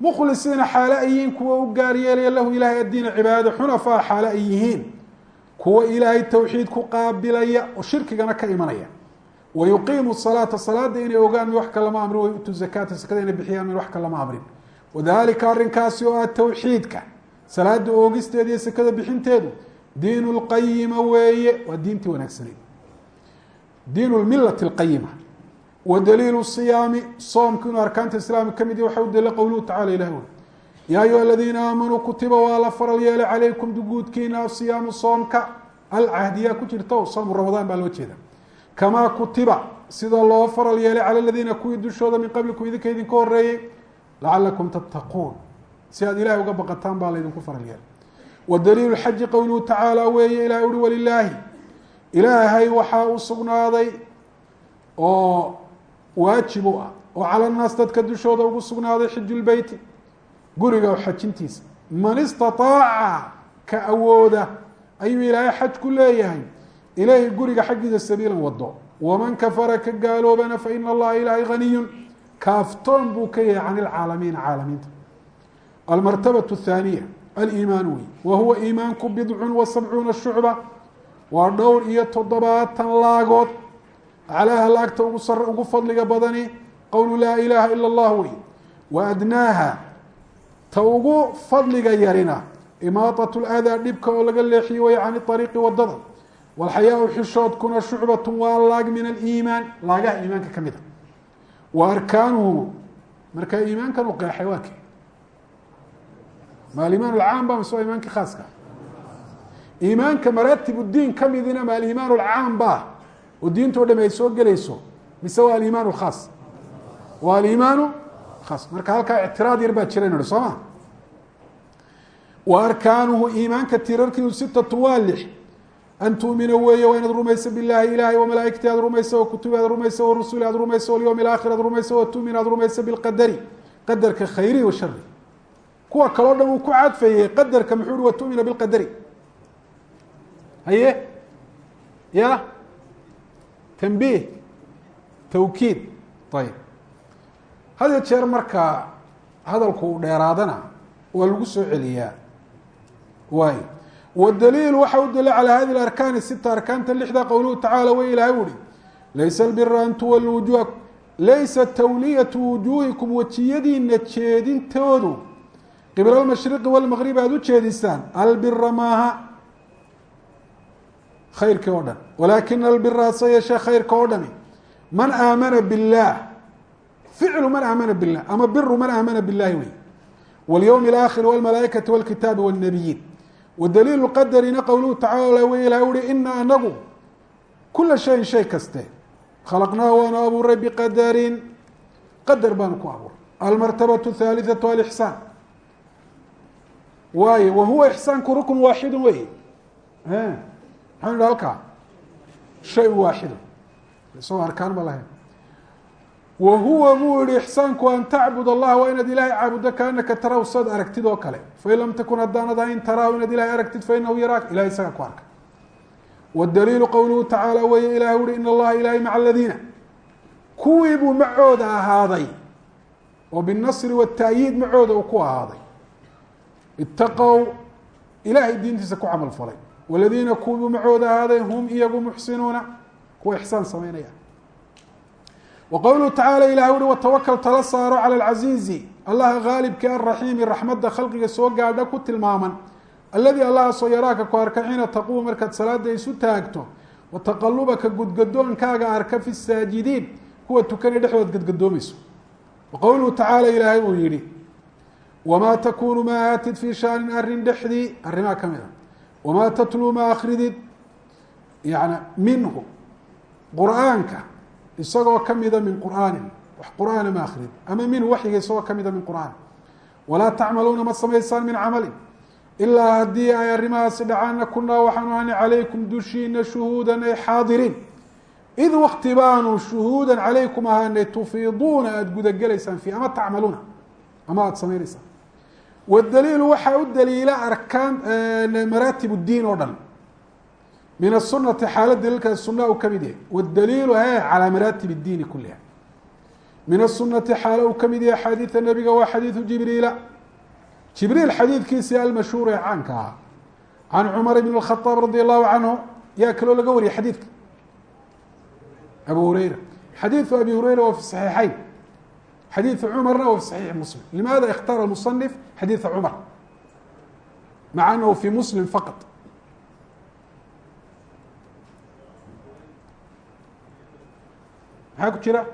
Mukhlisiina xaale ay yihiin kuwa u gaar yeelaya lahu ilahay addiina cibaadada xunafaa xaale ay yihiin kuwa ilaahay towxiid ku qaabilaya oo shirkigana ka imanaya. Wa yuqiimu salaata salaada inay ogaan mi wax ka lama amrin wayutu zakaata sakada inay bixiyaan min wax ka lama amrin. Wadalika arrinkaasi oo ah towxiidka salaada oogisteeda iyo sakada bixinteedu diin lqayima weeye waa diintii wanaagsaneyd diin lmilati lqayima wa daliilu siyaami soomku inuu arkaanta islaami ka mid yahy waxa u dalila qowluhu tacala ilah uri yaa ayuha aladiina aamanuu kutiba waa la faral yeelay calaykum duguudkiina siyaamu soomka alcahdiyaa ku jirta soomu ramadaan baa loo jeeda kamaa kutiba sida loo faral yeelay cala aladiina kuwii dushooda min qablikum idinka idinka horeeyey lacalakum tattaquun. Si aad ilahay uga baqataan baa laydinku faral yeelay. Wa daliilu xaji qowluhu tacaala weeye ilahay uhi ilaahay waxaa u sugnaaday oo waajib u ah oo cala naas dadka dushooda ugu sugnaaday xiju lbeyti guriga xajintiisa man istaaaca ka awooda ayuu ilaahay xaj ku leeyahay ilayhi guriga xaggiisa sabiilan wado waman kafara ka gaaloobana faina allaha ilaahay haniyun kaaftoon buu ka yahay can ilcaalamiina caalamiinta almartabaة الthaaniya aliimaan wey wa huwa iimaanku bidcun wa sabcuuna shucba waa dhowr iyo toddobaatan laagood aclaaha laagta ugu sar ugu fadliga badani qowlu laa ilaaha ila اllah wey wa adnaaha ta ugu fadliga yarina imaaطaة اlأdaa dhibka oo laga leexiye way can طariiqi wadada wاlxayaau xishoodkuna shucbaة waa laag min aliimaan laagaha iimaanka ka mida wa arkaanuhu marka iimaankan u qeexay waa kee ma alimaan اlcaam ba mise waa iimaanka khaaska iimaanka maraatib الdiin ka midina ma alimaan اlcaam ba oo diintoo ay soo gelayso mise waa alimaan اkhaas waa alimaanu khaas. Marka halkaa ictiraad yar baa jira inu soo ma? Wa arkaanuhu iimaanka tirarkiidu sitatu waa lix an tuumina weeye waa inaad rumayso bilahi ilahay wamalaa'ikati aad rumayso wakutubi aad rumayso warusuli aad rumayso walyowm alaakhir aad rumayso watumin aad rumayso bilqadari qadarka khayri wa shari kuwa kaleo dhan uu ku cadfayey qadarka muxuu uhi watumina bilqadari. Haye? Ya tanbiih tawkiid. Ayib had jeer marka hadalku uu dheeraadana waa lagu soo celiyaa. Waay wdaliil waxa u daliil calى hadi arkaani sita arkaanta lixda qowluhu tacala way ilahay uhi laysa albira an tuwaluu wujuha laysa tawliyatu wujuuhikum wejiyadiina jeedintoodu qibla almashriqi walmaqribi aada u jeedisaan maaha khayrkii oo dhan walaakina albira hase yeeshee khayrka oo dhami man aamana biاllah ficlu man aamana biاllah ama biru man aamana biاllahi wey wاlyowm اlaakhir wاlmalaaikati wاlkitaabi wالnabiyiin wadaliilu qadarina qowluhu tacala w ilahay uhi ina anagu kula shayin shay kaste khalaqnaahu waanu abuuray biqadarin qadar baanu ku abuuray almartabatu thaalitثatu alixsaan waaye wahuwa ixsaanku rukn waaxidu wey maxanu idha halkaa shay waaxidu isagoo arkaan ma lahayn. Wa huwa buu yihi ixsaanku an tacbud allah waa inaad ilahay caabudo kaanaka taraw sad aragtid oo kale. Fain lam takun haddaanad ahayn taraahu inaad ilahay aragtid fainahu yaraak. Ilahay isaga ku arka. Wdaliilu qowluhu tacaala weye ilahay uhi in allaha ilahay maca aladiina kuwii buu macooda ahaaday oo binasri wataأyiid macooda uu ku ahaaday. Itaqow ilahay diintiisa ku camal falay waladiina kuwii buu macooda ahaaday hum iyagu muxsinuuna kuwa ixsaan sameynaya wqowluhu tacala ilahay uhi watawakl tala saaro calى اlcaziizi allaha gaalibkii araxiimi raxmadda khalqiga soo gaadha ku tilmaaman. Alladii allahaasoo yaraaka ku arka xiina taquumu markaad salaada isu taagto. Wataqalubaka gudgadoonkaaga arka fi saajidiin kuwa tukanay dhexdood gadgadoomayso. Waqowluhu tacaala ilaahay uu yihi wamaa takunu ma aatid fii shaanin arrin dhexdii arrimaa ka wamaa tatluu ma akridid yani minhu qur'aanka isagoo kamida min qur'aanin wax qur'aana ma akrid ama minhu waxyiga isagoo kamida min qur'aan walaa tacmaluuna ma samaysaan min camalin ilaa haddii ay arrimahaasi dhacaana kunaa waxaanu ahani calaykum dushiina shuhuudan ay xaadiriin id wakti baanu shuhuudan calaykum ahaanay tufiiduuna aada gudagelaysaan fi ama tacmaluuna ama aada samaynaysaan wadaliilu waxaa u daliila arkaan maraatib اdiin oo dhan min asunati xaalad daliilkaas sunaa uu kamid yahay wdaliilu he calaa maraatib اdiini kuliha min asunati xaalo uu kamid yahay xadiida nabiga waa xadiidu jibriila jibriil xadiidkiisii almashhuur ee caanka ahaa can cumar bn اkhaaab radi allahu canhu yaa kaloo laga wariyay xadiidka abu hureyra xadiidu abi hureyra waa fi صaxiixayn xadiidu cumarna waa fi صaxiixi muslim limaada اkhtaara muصنif xadiida cumar maca anahu fi muslim faqط maxaa ku jira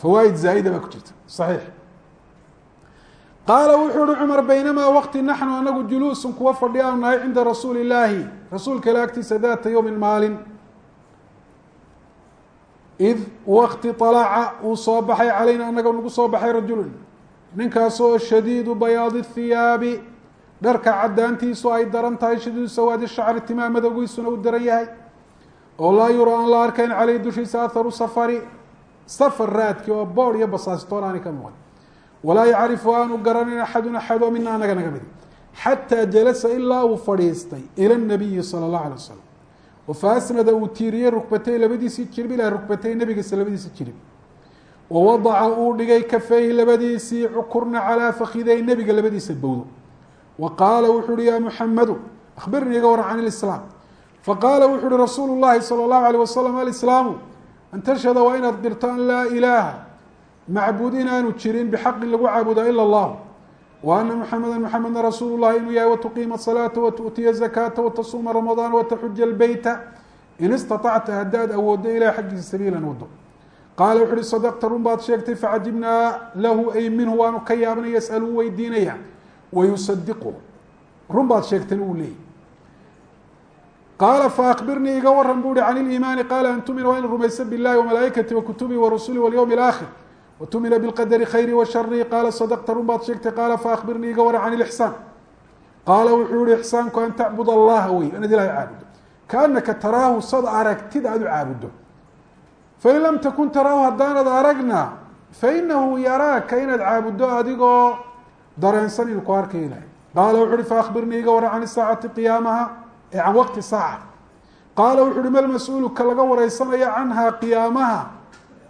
fawaaid zaaida baa ku jirta صaxiix qaala wuxuu uhi cumar baynamaa waqti naxnu anagu juluusun kuwa fadhi aanu nahay cinda rasuuli illaahi rasuulka ila agtiisa daata yowmin maalin id waqti alaca uu soo baxay calayna anaga nagu soo baxay rajulun. Ninkaasoo shadiidu bayaadi hiyaabi dharka cadaantiisu ay daran tahay shadiidu sawaadi shacri timaa madowgiisuna u daran yahay. Oo laa yuro aan la arkayn caleyh dushiisa aharu safari safar raadki oo boor iyo basaasitoon aani ka muuqan. Walaa yacrifu aanu garanin axadun axadoo mina anaga naga midi xataa jalasa ilaa uu fadhiistay ila nabiyi sala اllahu alay wasalam faasnada uu tiiriyey rukbatey labadiisii jirib ilaa rukbatey nebigiisa labadiisii jilib wawadaca uu dhigay kafeyhi labadiisii cukurna calaa fakiday nebiga labadiisa bowdo. Wa qaala wuxuu uhi yaa muxamadu akhbirnii iga waran can ilislaam faqaala wuxu uhi rasuulu llahi sala allahu alayh wasalam alislaamu an tashhada waa inaad dirto an laa ilaaha macbuud inaanu jirin bixaqin lagu caabuda ila allah wa ana muxameda muxamedna rasuul llahi inuu yahay watuqiima salaata watu'tiya zakaata watasuuma ramadaan wataxuja albeyta in istaطacta haddaad awooddo ilahi xaggiisa sabiilan wado qaala wuxu uhi sadaqta run baad sheegtay facajibnaa lahu ay minhu waanu ka yaabnay yas'aluu weydiinaya wayusadiqu run baad sheegtayna uu leeyay qaala faakbirnii iga waran bu uhi can iliimaani qaala an tumina waa in rumaysa biاllahi wamalaa'ikati wakutubihi warusuli walyowmi اlaakhir watumina bilqadari khayri washari qaala sadaqta run baad sheegtay qaala faakbirnii iga waran can ilixsaan qaala wuxuu yihi ixsaanku an tacbud allaha wey inaad ilahay caabudo kaanaka taraahu sad aragtid aada u caabuddo fain lam takun taraahu haddaanad aragna fainahu yaraaka inaad caabuddo adigoo dareensan inuu ku arkay ilahay qaala wuxu uhi faakbirnii iga waran can isaacati qiyaamaha can waqti saaca qaala wuxu uhi mal mas'uulu laga wareysanaya canha qiyaamaha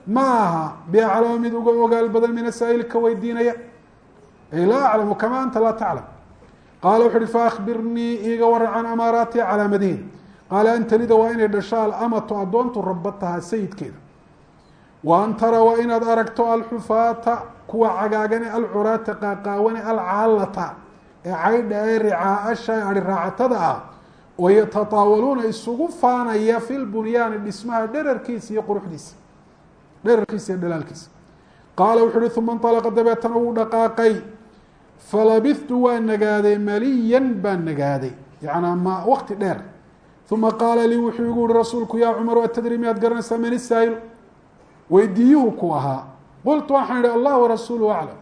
ma aha biaclama mid uga ogaal badan min asaa'il ka weydiinaya? Ay laa aclamu kama anta laa taclam. Qaala wuxu uhi faakbirnii iga waran can amaaraati calaamadihin qaala an talida waa inay dhasho alamatu addoontu rabataha sayidkeeda. Wa an tara waa inaad aragto alxufaata kuwa cagaagane alcuraata qaaqaawane alcaalata ee caydha ee ricaasha ee ari ah oo yatataawaluuna isugu faanaya fi lbunyaani dhismaha dherarkiisa iyo quruxdiisa dherarkiisa iyo dhalaalkiisa qaala wuxu uhi uma inطalaqa dabeetana wuu dhaqaaqay falabithtu waa nagaaday maliyan baan nagaaday yanaa ma wakti dheer uma qaala lii wuxuu igu yihi rasuulku yaa cumaru atadri miyaad garanaysaa man isaa'il weydiiyuhu ku ahaa qultu waxaan ihi allah warasuulu aclam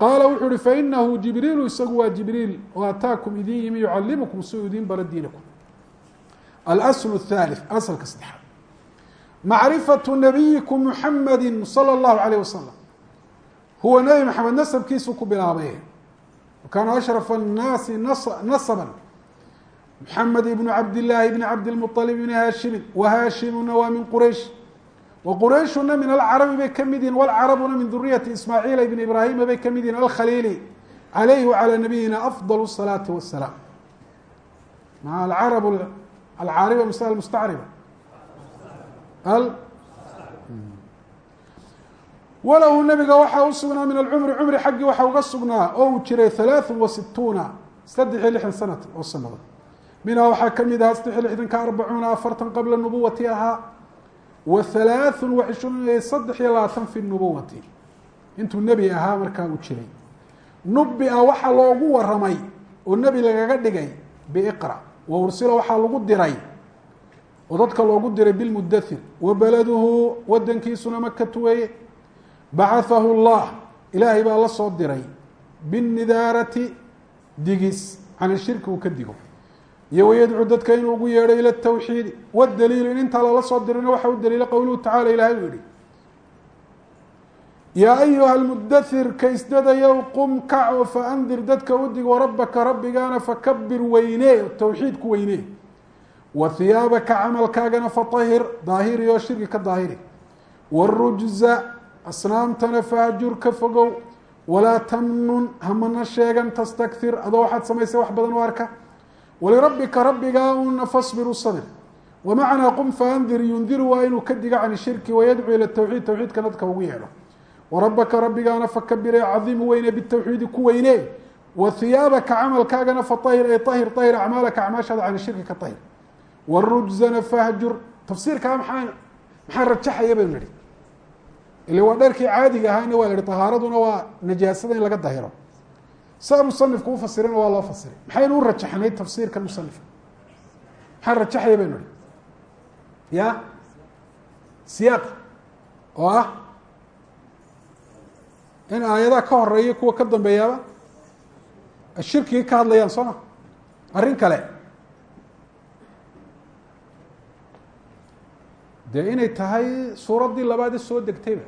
qaala wuxuu uhi fainahu jibriilu isagu waa jibriil oo ataakum idin yimi yucalimukum si uu idin bara diinakum alsl الthalith aslka saddexaad macrifatu nabiyiku muxamadi sala allahu alayh wasalam. Huwa nebi maxamed nasabkiisu ku bilaabay. Wakaana ashrafa annaasi nasaban. Muxamed ibnu cabdillaahi ibni cabdilmualib ibni haashimin wahaashimuna waa min quraysh. Wa qurayshuna min alcarabi bay ka mid yihiin wlcarabuna min duriyati ismaaciila ibni ibraahima bay ka mid yihiin alkhaliili alayhi wacalaa nabiyina afdal salaati wasalaam maa alcarab alcaariba misl mustacriba walahu nabiga waxaa u sugnaa min alcumri cumri xaggii waxaa uga sugnaa oo uu jiray halaaثu wa situuna saddex iyo lixdan sanad oo sanadood minhaa waxaa ka mid ahaa saddex iyo lixdanka arbacuuna afartan qabla nubuwati ahaa wa halaaثun wa cishruun saddex iyo labaatan fi nubuwati. Intuu nebi ahaa markaa uu jiray. Nubi-a waxaa loogu waramay oo nebi lagaga dhigay biiqra wa ursila waxaa lagu diray oo dadka loogu diray bilmudathir wa beladuhu wadankiisuna makatu weeye bacahahu llah ilaahay baa la soo diray binnidaarati digis can ishirki uu ka digo. Iyo wayadcuu dadka inuu ugu yeedho ila tawxiidi wadaliilu in intaa lala soo dirina waxa u daliila qowluhu tacala ilahay uu yihi yaa ayuha lmudathir ka isdadayow qum kac oo faandir dadka udig warabaka rabbigaana fakabir weynee tawxiid weynee wa hiyaabaka camalkaagana fatahir daahiri oo shirki ka daahiri. Warujza asnaamtana fahjur ka fogow. Walaa tamnun hamana sheegan tastakfir adoo waxaad samaysay wax badan u arka. Walirabbika rabbigaa una fasbiru sabir. Wamacnaa qum faandir yundiru waa inuu ka diga can shirki wayadcuu ila tawxiid tawxiidka dadka ugu yeedho. Warabaka rabbigaana fakabire cadimu weyne bitawxiidi ku weyne. Wa hiyaabaka camalkaagana faahir ay ahir ahir acmaalaka acmaashaada can shirki ka ahir warujzana fahjur tafsiirkaa maaa maxaa rajaxaya baynu nihi ile waa dharkii caadiga ahaana waa la hi tahaaraduna waa najaasada in laga dahiro saa musanifku ufasirina waa loo fasiray maxaynu u rajaxnay tafsiirka musanifka maxaa rajaxaya baynu nihi ya siyaaq oo ah in aayadaha ka horreeya kuwa ka dambeeyaaba shirkigii ka hadlayaan soo ma arrin kale dee inay tahay suuraddii labaadee soo degtayba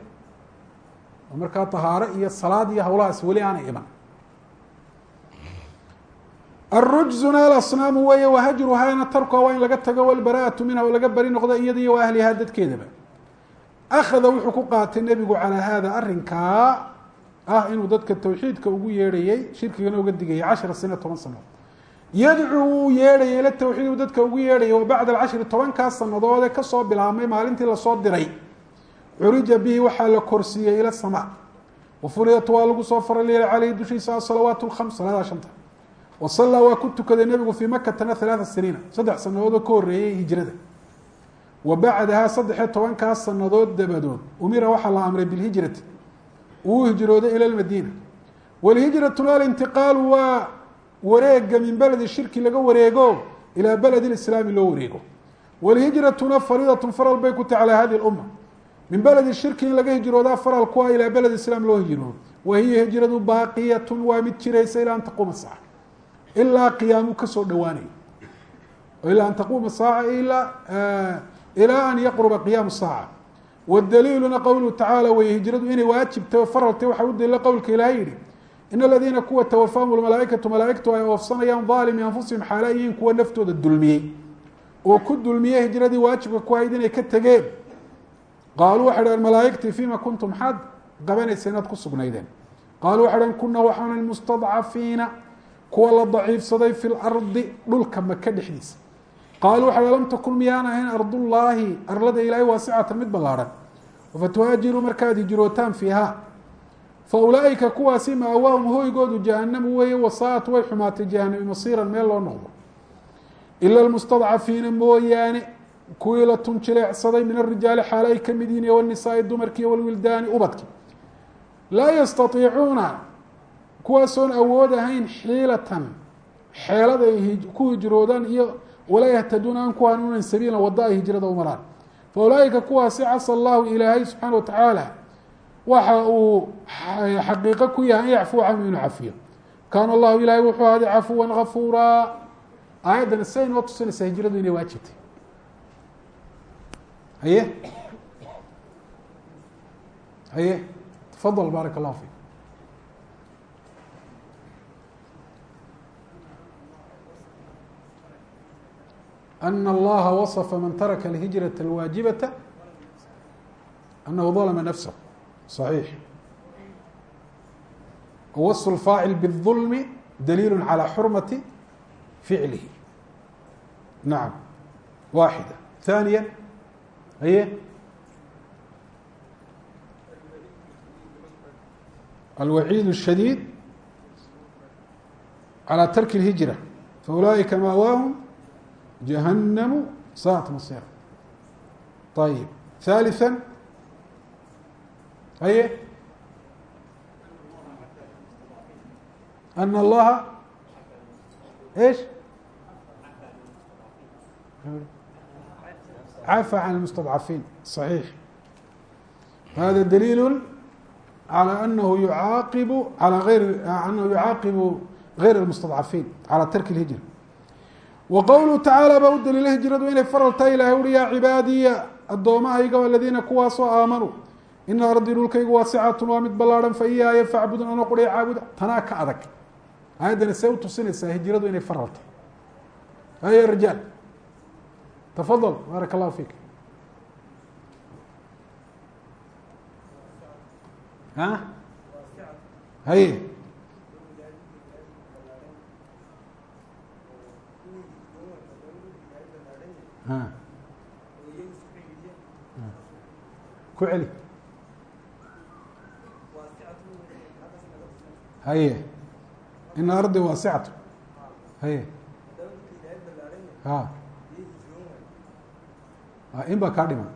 oo markaa tahaaro iyo salaad iyo hawlahaas weli aanay iman. Arujzuna alasnaamu weeye wahajruhaana tarkuha waa in laga tago walbaraa'atu minha oo laga bari noqdo iyada iyo wa ahlihaa dadkeedaba akhada wuxuu ku qaatay nebigu calaa haada arrinkaa ah inuu dadka tawxiidka ugu yeedhayey shirkigana uga digayay cashara sina toban sanadood yadcuu uu yeedhayay ila tawxiid uu dadka ugu yeedhayay wa bacda alcashri tobankaa sanadoode ka soo bilaabmay maalintii la soo diray. Curija bihi waxaa la korsiiyey ila samaa wafuridat waa lagu soo faral yeelay caleyhi dushiisa asalawaat lkhams salaada shanta. Wasallaa waa ku tukaday nebigu fii makatana halaata saniina saddex sanadoodoo ka horeeyey hijrada. Wa bacdahaa saddexiyo tobankaas sanadood dabadood umira waxaa la amray bilhijrati. Uu hijrooday ila lmadiina walhijratuna alintiqaalu waa wareega min beledi shirki laga wareego ilaa beled lislaami loo wareego. Walhijratuna fariidatun faral bay ku tahay calaa hadihi lumma min beledi shirki in laga hijroodaa faral ku ah ilaa beled islaam loo hijroodo. Wa hiya hijradu baaqiyatun waa mid jiraysa ilaa an taquuma saaca. Ilaa qiyaamu ka soo dhowaanayo ilaa an taquuma saaca ilaa ilaa an yaqruba qiyaamu saaca. Wadaliiluna qowluhu tacaala way hijradu inay waajibtay oo faraltay waxaa u daliila qowlka ilahay yihi in aladiina kuwa tawafahum malaaikatu malaaigtu ay oofsanayaan daalimi anfusihim xaala yihiin kuwa naftooda dulmiyey oo ku dulmiyey hijradii waajibka ku hayd inay ka tegeen qaaluu waxay dhaheen malaaigtii fima kuntum maxaad qabanaysa inaad ku sugnaydeen qaaluu waxay dhaheen kuna waxaana mustadcafiina kuwa la daciifsaday fi lardi dhulka maka dhexdiisa qaaluu waxay lam takun miyaan ahayn ardullaahi arlada ilaahay waasicatan mid ballaarhan fatuhaajiruu markaad hijrootaan fiiha fa ulaaئika kuwaasi maawaahum hoygoodu jahanamu weeye wasaat way xumaatay jahanami masiiran meel loo noqdo ila اlmustadcafiina mooyaane kuwii la tunjileecsaday min arijaali xaalo ay ka mid yihin iyo wnisaai dumarkii walwildaani ubadki laa yastaiicuuna kuwaasoon awood ahayn xiilatan xeelad ay ku hijroodaan iyo walaa yahtaduuna aan ku hanuunan sabiilan wada ay hijrada u maraan fa ulaaئika kuwaasi casa allahu ilaahay subxaana watacaala waxa uu xaqiiqo ku yahay an yacfuu canhu inuu cafiyo kaana allahu ilahay wuxuu ahday cafuwa gafuuraa aayaddan say noo tusinaysaa hijradu inay waajibtay haye haye tafadal baaraka allahu fik أن الlaha waصfa man taraka الهiجرaة الwaaجibaةa أnahu ظlma nafسه صaحيiح وwصف الفاacل bالظulm daliil عalى xurmaةi ficlihi naعam waaxidة ثaaniيا haye الwaعيid الشhadيid عalى tarki الهiجرة faulئika maawaahم جهنم sاءت مصيرا طيب ثالثا هي أن الله إيش عفى عن المستضعفين صحيح هذا دليل على أنه يعاقب على غير أنه يعاقب غير المستضعفين على ترك الهجرة wqowluhu tacaala baa u daliila hijradu inay faral tahay ilahay uhi yaa cibaadiya addoommahayga aladiina kuwaasoo aamanuu ina ardii dhulkaygu waasicatun waa mid ballaarhan fa iyaaya facbudun anoo qurya caabuda. Tanaa ka adag. Aayaddani see u tusinaysaa hijradu inay faral tahay haya rijaal tafadal baaraka allahu fiik a ku celi haye. Ina ardi waasicatu. Haye. Ha in baa kaa dhiman.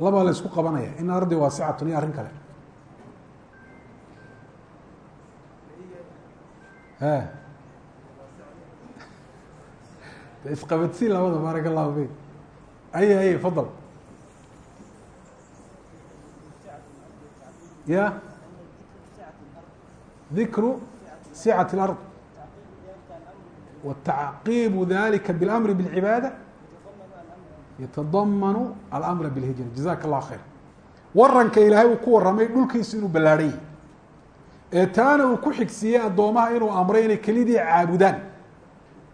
Labaa la isku qabanaya. Ina ardi waasicatun iyo arrin kale. E isqabadsi labada baaraka allahu fik aye aye fadal. Ya dikru sicaة الأrض وتacqiib dalika bاlأmr bاlcibaadة yatadamanu alأmra bاlhijra jazaka الlah khayr waranka ilaahay uu ku waramay dhulkiisu inuu ballaadhan yahy ee taana uu ku xigsiiyey addoomaha inuu amray inay kelidii caabudaan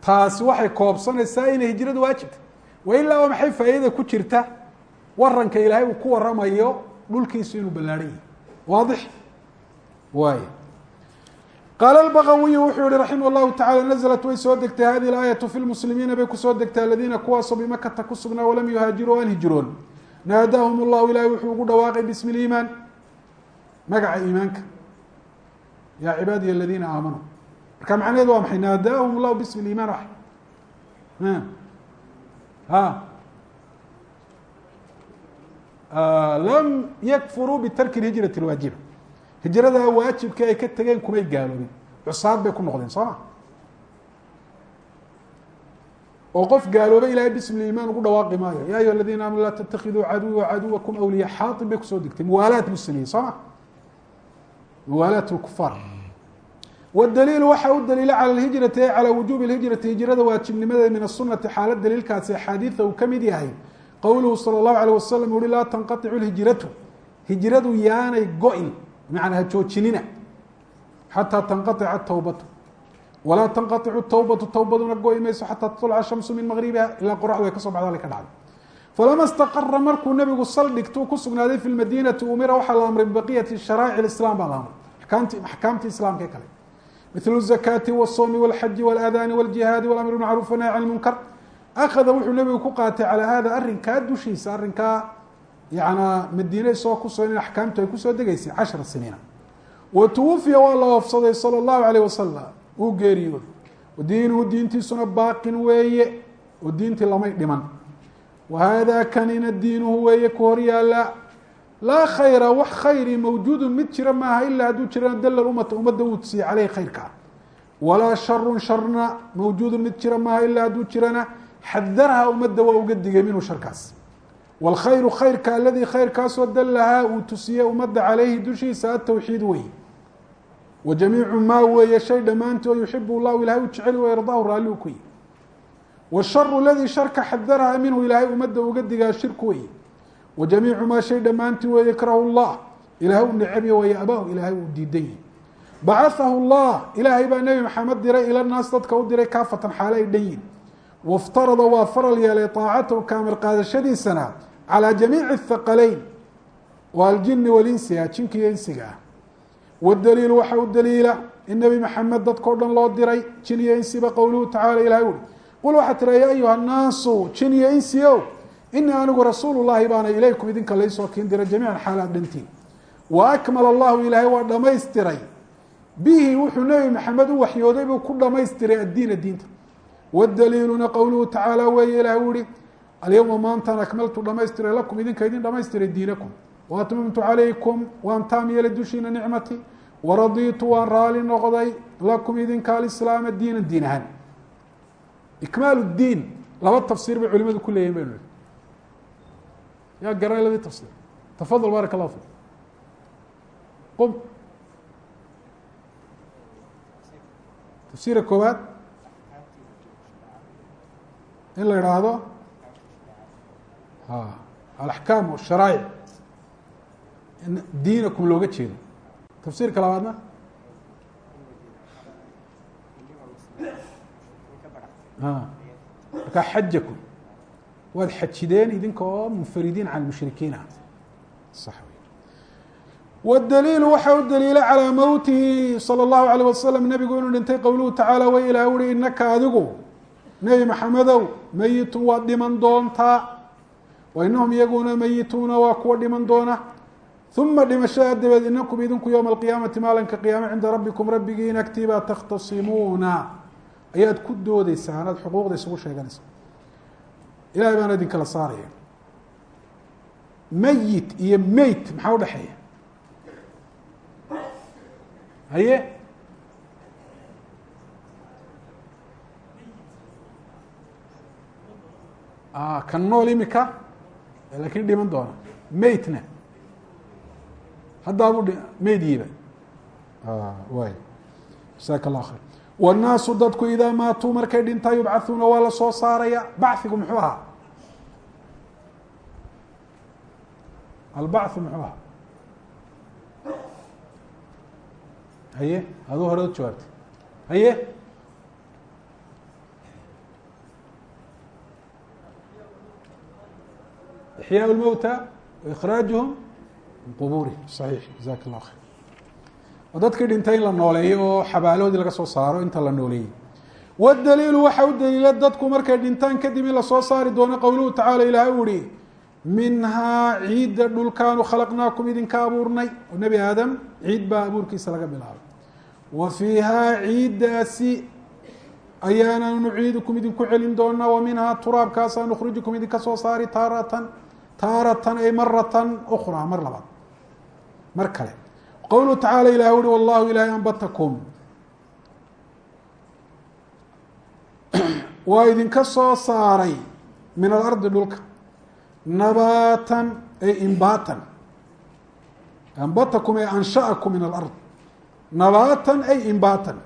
taasi waxay koobsanaysaa inay hijradu waajibta wailaa waa maxay faa'iidada ku jirta waranka ilaahay uu ku waramayo dhulkiisu inuu ballaadhan yahy waadix waay qaala albagawiyu wuxuu yihi raximah llahu tacala naزlat way soo degtay hadihi اlaayatu fi lmuslimiina bay kusoo degtay aladiina kuwaasoo bimakata ku sugnaa walam yuhaajiruu aan hijroon naadaahum اllahu ilahay wuxuu ugu dhawaaqay bismi اliimaan magaca iimaanka yaa cibaadiya aladiina aamanuu marka macnaheedu waa maxay naadaahum llahu bismi liimaan wax ha lam yakfuruu bitarki hijrati lwaajiba hijrada waajibka ay ka tegeen kumay gaaloobin cusaad bay ku noqdeen soo ma oo qof gaaloobay ilahay bismi liimaan ugu dhawaaqi maayo ya ayuha aladiina aamanu laa tatakiduu caduwa caduwakum awliya xaaib bay kusoo degtay muwaalaat buu sameeyey soo ma muwaalaat lkufaar wdaliilu waxa u daliila calى lhijrati ay calى wujubi lhijrati hijrada waajibnimadeed min asunati xaalad daliilkaasi axaadiida uu kamid yahay qowluhu salى اllahu alيه wasalam uhi laa tanqaطicu hijratu hijradu yaanay go-in macnaa ha joojinina xataa tanqaطica tawbatu walaa tanqaطicu tawbatu tawbaduna go-i mayso xataa taطlca shamsu min maqribiha ilaa qoraxdu ay kasoo baxda ka dhacday falama istaqara markuu nabigu saldhigtuu ku sugnaaday fi lmadinati umira waxaa la amray bibaqiyati sharaa'ic islam baa la amray akaamti axkaamtii islaamka ee kale mil الزakاti والsوm والxaji والأdاni والجihaadi والأmr bmacruf والnahy can الmunkar akada wuxuu nebigu ku qaatay calى hada arinkaa dushiisa arinkaa yana madiine isagoo ku soo in axkaamtu ay ku soo degaysay cashra siniina. Wa twufiya waa la oofsaday salى اllahu alayh wasalam uu geeriyooday diinuhu diintiisuna baaqin weeye. Oo diintii lamay dhiman. Wahaadaa kanina diinuhu weeye ku hor yaalla laa khayra wax khayri mawjuudu mid jira maaha ilaa hadduu jirana dala umata ummadda wuu tusiye caleyh khayrkaa walaa sharun sharna mawjuudun mid jira maaha ilaa hadduu jirana. Xadarha ummadda waa uga digay minhu sharkaas wاlkhayru khayrka aladii khayrkaasoo dalahaa uu tusiyey ummadda caleyhi dushiisa atawxiid wey wa jamiicu maa weeye shay dhammaantood yuxibu llahu ilahay u jecel wa yardaahu raalli u ku yihi wsharu ladii sharka xadarha minhu ilaahay ummadda uga digaa shirku wey wjamiicu maa shay dhammaantii wey yakrahu llah ilahay u necebya wayabahu ilaahay uu diidan yahi bacaahu llah ilaahay baa nebi maxamed diray ila naas dadka u diray kaafatan xaale ay dhan waftarada waa faral yeelay aacatahu kaamir calى jamiici اthaqaleyn waa aljini walinsiga jinka iyo insiga ah wdaliilu waxa u daliila in nebi maxamed dadkao dhan loo diray jin iyo insiba qowluhu tacala ilahay uri qul waxaa tira ya ayuha الnaasu jin iyo insi o inii anigu rasuul llahi baana ilaykum idinka laysoo kiin diray jamiican xaalaad dhantiin wa akmal allahu ilaahay waa dhamaystiray bihi wuxuu nebi maxamed u waxyooday buu ku dhamaystiray addiina diinta wadaliiluna qowluhu tacaala weeye ilahay u ihi alyowma maantaan akmaltu dhamaystiray lakum idinka idin dhamaystiray diinakum waatmamtu calaykum waan taam yeelay dushiina nicmati waradiitu waan raali noqday lakum idinka alislaama diinan diin ahaan ikmaal diin laba tafsiir bay culimadu ku leeyihiin baynu yaa garanay labadii tafsir tafadal baarak allah fik qum tafsiira koowaad in la idhaahdo alaxkaam washaraa'ic in diinakum looga jeedo tafsiirka labaadna a markaa xajakum waad xajideen idinka oo munfaridiin can mushrikiin ah sax wey wdaliilu waxa u daliila calىa mowtihi salى اllahu alيه wasalam nebigu inuu dhintay qowluhu tacaala way ilaah uri inaka adigu nebi maxamedow meyitun waad dhiman doontaa wa inahum iyaguna meyituuna waa kuwa dhiman doona uma dhimashada dabeed inakum idinku yowma alqiyaamati maalinka qiyaame cinda rabbikum rabbigiin agtiibaa takhtasimuuna ayaad ku doodeysaan aad xuquuqda isugu sheeganaysa ilahay baana idinkala saaraya meyit iyo meyt maxaa udhexeeya haye kan nool imika laakiin dhiman doona. Meytna haddaabu meydiiba way. Jasaaka allah khayr. Wannaasu dadku idaa maatuu markay dhintaa yubcathuuna waa la soo saaraya. Bachigu muxuu ahaa? Albachu muxuu ahaa? Haye aduu hore jawaabtay. Haye ixyaaء اlmowta waikhraajuhum min qubuurihim صaxiix jazaak اllah khayr oo dadkii dhintay in la nooleeyo oo xabaalahoodii laga soo saaro inta la nooleeyey wdaliilu waxa u daliila dadku markay dhintaan kadib in lasoo saari doono qowluhu tacala ilahay u ihi minhaa ciidda dhulkaanu khalaqnaakum idinka abuurnay oo nebi aadam ciid baa abuurkiisa laga bilaabay wa fiihaa ciiddaasi ayaana nuciidukum idinku celin doonaa wa minhaa turaabkaasaa nukhrijukum idinka soo saari taaratan taaratan ay maratan ukraa mar labaad. Mar kale. Qowluhu tacaala ilah uhi wallahu ilaahay ambatakum (clears throat) waa idinka soo saaray min alardi dhulka. Nabaatan ay imbaatan ambatakum ay ansha'akum min alard nabaatan ay imbaatan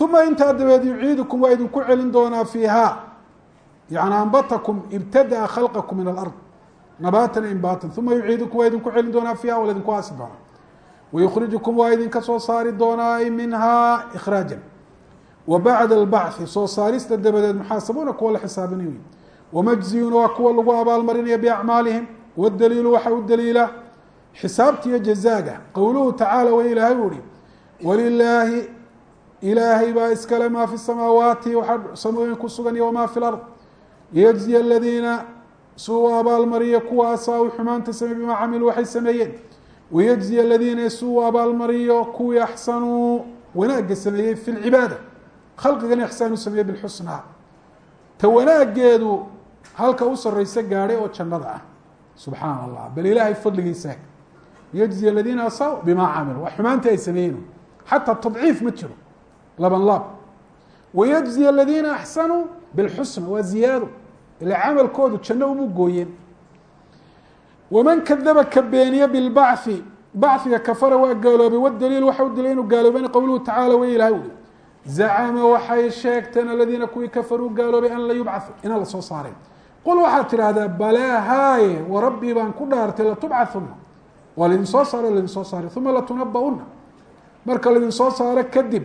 uma intaa dabeed yuciidukum waa idinku celin doonaa fiihaa. Yani ambatakum ibtadaa khalqakum min alard nabaatan imbaatan uma yuciidukum waa idinku celin doonaa fiiha waa laydinku aasi doonaa wayukrijukum waa idinka soo saari doonaa minhaa ikhraajan. Wa bacda albachi soo saarista dabadeed muxaasabuuna kuwa la xisaabinayo wamajziyuuna waa kuwa lagu abaalmarinaya biacmaalihim. Wadaliilu waxa u daliila xisaabtiiyo jazaaga. Qowluhu tacaala wa ilaahay u walilaahi ilaahay baa iskale maa fi samaawaati waxaa samooyin ku sugan iyo wamaa fi lard yajziya aladiina si uu abaalmariyo kuwaasaa u xumaanta samey bimaa camiluu waxay sameeyeen. Wayajziya aladiina si uu abaalmariyo kuwii axsanuu wanaagga sameeyey fi lcibaada khalqigan ixsaan u sameeyey bilxusnaa ta wanaageedu halka u sareysa gaadhay oo jannada ah. Subxaana allah bal ilaahay fadligiisa yajzi aladiina asaa bimaa camiluu waa xumaantii ay sameeyeen. Xataa tadciif ma jiro. Laban laab. Wayajzi aladiina axsanuu bilxusna waa ila camalkoodu janno umu gooyeen. Waman kadaba ka beeniye bilbachi bachiga kafara waa gaaloobay wadaliil waxa u dilay inuu gaaloobeen qowluhu tacala way ilahay ui zacama waxay sheegteen aladiina kuwii kafaruu gaaloobay an la yubcau inaan la soo saareen qul waxaad tidhaahdaa balaa haaye warabbii baan ku dhaartay latubcauna waa laydin soo saaro laydin soo saaray uma latunaba-una marka laydin soo saaro kadib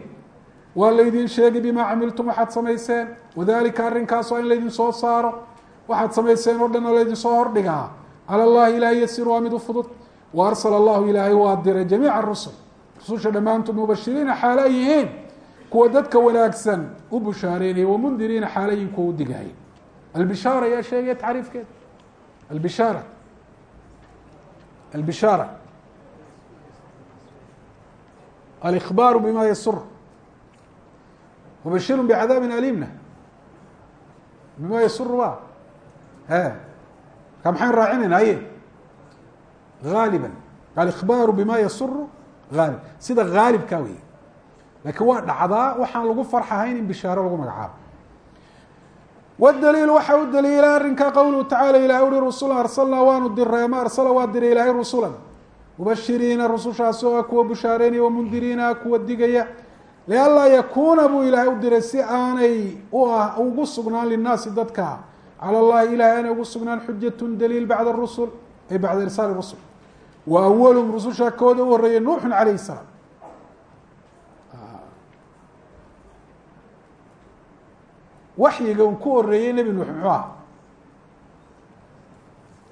waa laydin sheegay bimaa camiltum waxaad samayseen. Wadalika arrinkaasoo in laydin soo saaro. Waxaad samayseen oo dhan laydin soo hordhigaa cala llahi ilahay yasir waa mid u fudud. Wa arsala allahu ilaahay waa diray jamiica rusul rususha dhammaantood mubashiriina xaale ay yihiin. Kuwa dadka wanaagsan u bushaareynaya wamundiriina xaalayin kuwa u digahaya albishaara ayaa sheegaya tacriifkeeda albishaara. Albishaara. Alikbaaru bima yasur mubashiru bicadaabin alimna bima yasuru ba e ka maxayn raacinayna aye gaaliba alikbaaru bima yasuru gaalib sida gaalibkaa wey lakiin waa dhacdaa waxaan lagu farxahayn in bishaaro lagu magacaabo wdaliil waxa u daliila arrinka qowluhu tacala ilahay uhi rusula arsalnaa waanu diray ama arsala waa diray ilaahay rusula mubashiriina rusushaasi oo kuwa bushaareynaya wamundiriina kuwa digaya lianlaa yakuuna buu ilaahay u diray si aanay ugu sugnaan linaasi dadka cala llahi ilahay aanay ugu sugnaan xujatun daliil bacda rusul ay bacda irsaali rusul wa awalum rususha kooda u horeeyay nuuxun calayh salaam waxyiga uu ku horeeyey nebi nuux muxuu aha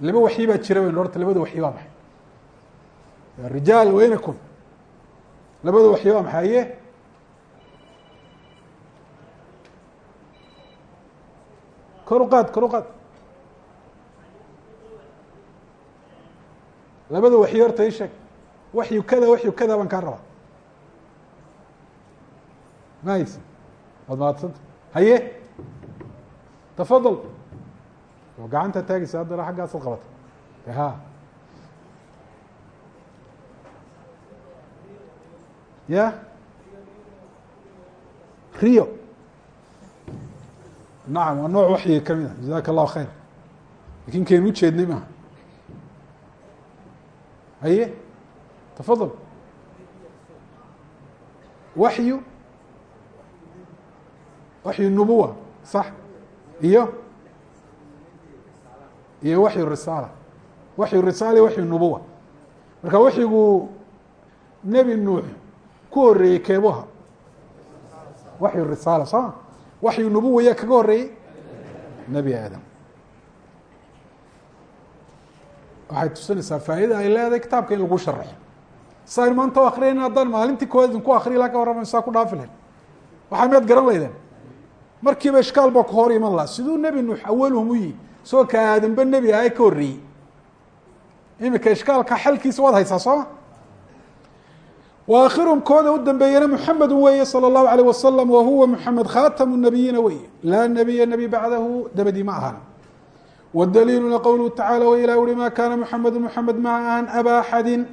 laba waxyi baa jira weyn horta labada waxyi waa maxay rijaal weynakum labada waxyi waa maxay kor u qaad kor labada waxyi horta ii sheeg. Waxyu kada waxyu kada baan kaa rabaa. Ma haysi waad mahadsanta haye. Tafadal oo gacanta taagaysa haddana xaggaasaad qabata. Ha ya? Rio nacam waa nooc waxyiga ka mid a jazaka allahu khayr. Lakin kaynu ujeednay maha haye? Tafadal waxyu? Waxyu nubuwa sax. Iyo? Iyo waxyu risaala. Waxyu risaala waxyu nubuwa. Marka waxyigu nebi nuux ku horeeyey keebuha waxyu risaala sooma waxyu nubuwa yaa kaga horeeyey nebi aadam. Waxay tusinaysaa faa'idada ay leedahay kitaabka in lagu sharaxo saan maanta akriyayn haddaan maalintii koowaad idinku akriya ilaa ka warrama saa ku dhaafi lahayn waxaa miyaad garan laydeen markiiba ishkaal baa ku hor iman laha siduu nebi nuux awaluhum u yihi soo ka aadamba nebi aha ka horreeyey imika ishkaalka xalkiisa waad haysaa sooma wa akhirhum kooda u dambeeyana muxamedu weeye salى اllahu alيyh wasalam wa huwa muxamed khatamu nabiyiina weeye laa nabiya nebi bacdahu dabadii ma ahan wdaliiluna qowluhu tacala w ilah uhi ma kana muxamedu muxamed ma ahan aba axadi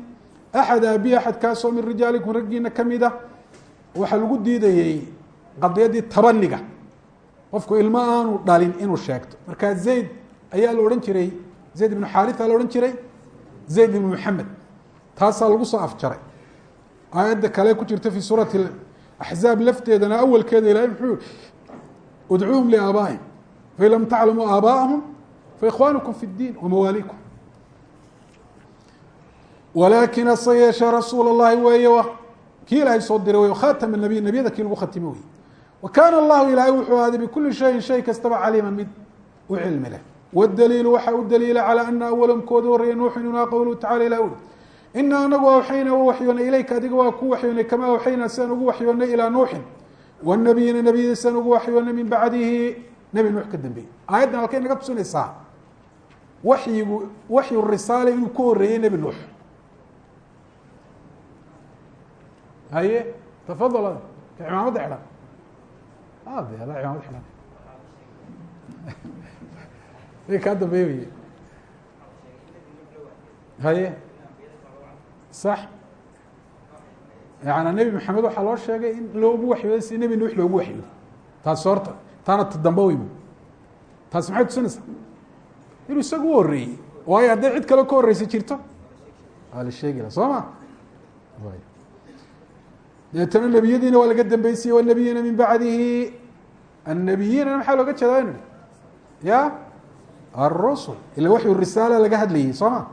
axad aabi axad kaasoo min rijaalikum raggiina kamid a waxaa lagu diidayey qadiyadii tabaniga qofku ilmo aanu dhalin inuu sheegto marka zayd ayaa la odhan jiray zayd ibnu xaarisa la odhan jiray zayd ibnu maxamed taasaa lagu soo afjaray aayadda kale ku jirta fi suurati axzaab lafteedana awalkeeda ilahay muxuu udcuuhum liaabaa'ihim fain lam taclamuu aabaa'ahum faikwanukum fi اdiin wamawaalikum walaakin hase yeeshee rasuul اllahi weeye kii ilaahay soo diray wey khatama nabiy nebiyada kii lagu khatimo wey wa kaana allahu ilaahay wuxuu ahaaday bikuli shayin shay kastaba caliiman mid u cilmi leh wاdaliilu waxa u daliila calى ana awalahum kooda horeeya nuuxin inaa qowluhu tacala ilah uri ina anagu awxayna u waxyoonay ilayka adiga waa ku waxyoonay kama awxaynaa siaan ugu waxyoonay ilaa nuuxin wاnabiyiina nebiyada siaan ugu waxyoonay min bacdihi nebi nuux ka dambeeyey. Aayaddan halkay naga tusinaysaa. Waxyigu waxyu risaale inuu ku horeeyey nebi nuux. Haye tafadal ka cimaamadda xidhan ade ada cimaamad xidhan i (laughs) kaa dambeeye wey haye sax. Yaana nebi maxamed waxaa loo sheegay in loogu waxyooday si nebi nuux loogu waxyooday. Taas horta taana tadamba weymo taasi maxay tusinaysaa? Inuu isagu u horeeyey waayo hadday cid kale ka horeysa jirto? Waa la sheegi laha soo ma? Deetana nebiyadiina waa laga dambeysiyey wanabiyiina min bacdihi. Annabiyiinana maxaa looga jeedaa inu ya arusul ila waxyu risaala laga hadlayey soo ma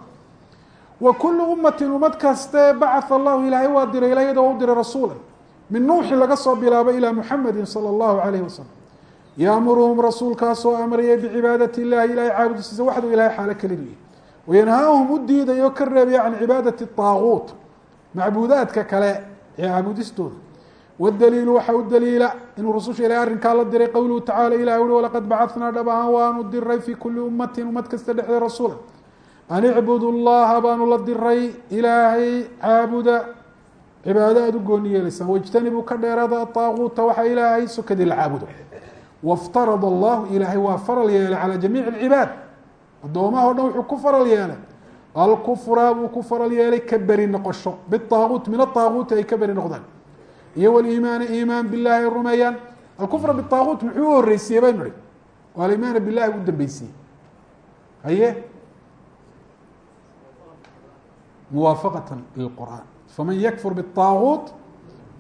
wkulu ummatin ummad kaste bacaa allahu ilaahay waa diray ila yadoo u diray rasuula min nuuxi laga soo bilaabo ilaa muxamedi sala allahu alayh wasalam yaamuruhum rasuulkaasoo amraya bicibaadati illahi ilahay caabudistiisa waxdu ilahay xaalo kelidii wayanhaahum u diidayo ka reebaya can cibaadati daaguut macbuudaadka kale ee caabudistooda. Wadaliilu waxaa u daliila inuu rususha ilahay arrinkaa la diray qowluhu tacala ilah uli walaqad bacathnaa dhab ahaan waanu diray fii kuli ummatin ummad kasta dhexdeed rasuula an icbudu llaha baanu la diray ilaahay caabuda. Cibaado aada u gooni yeelaysaan wajtanibuu ka dheeraada adaaguuta waxaa ilaahay sokadii la caabudo. Waftarada allahu ilaahay waa faral yeelay calaa jamiici alcibaad. Addoomaha o dhan wuxuu ku faral yeelay. Alkufra buu ku faral yeelay ka beri noqosho. Biaaguut min aaaguuti ay ka beri noqdaan. Iyo waliimaani iimaan bilahi ay rumeeyaan. Alkufra biaaguut muxuu u horeysiiyey baynu hi muwaafaqata lilqur'an faman yakfur biaaguut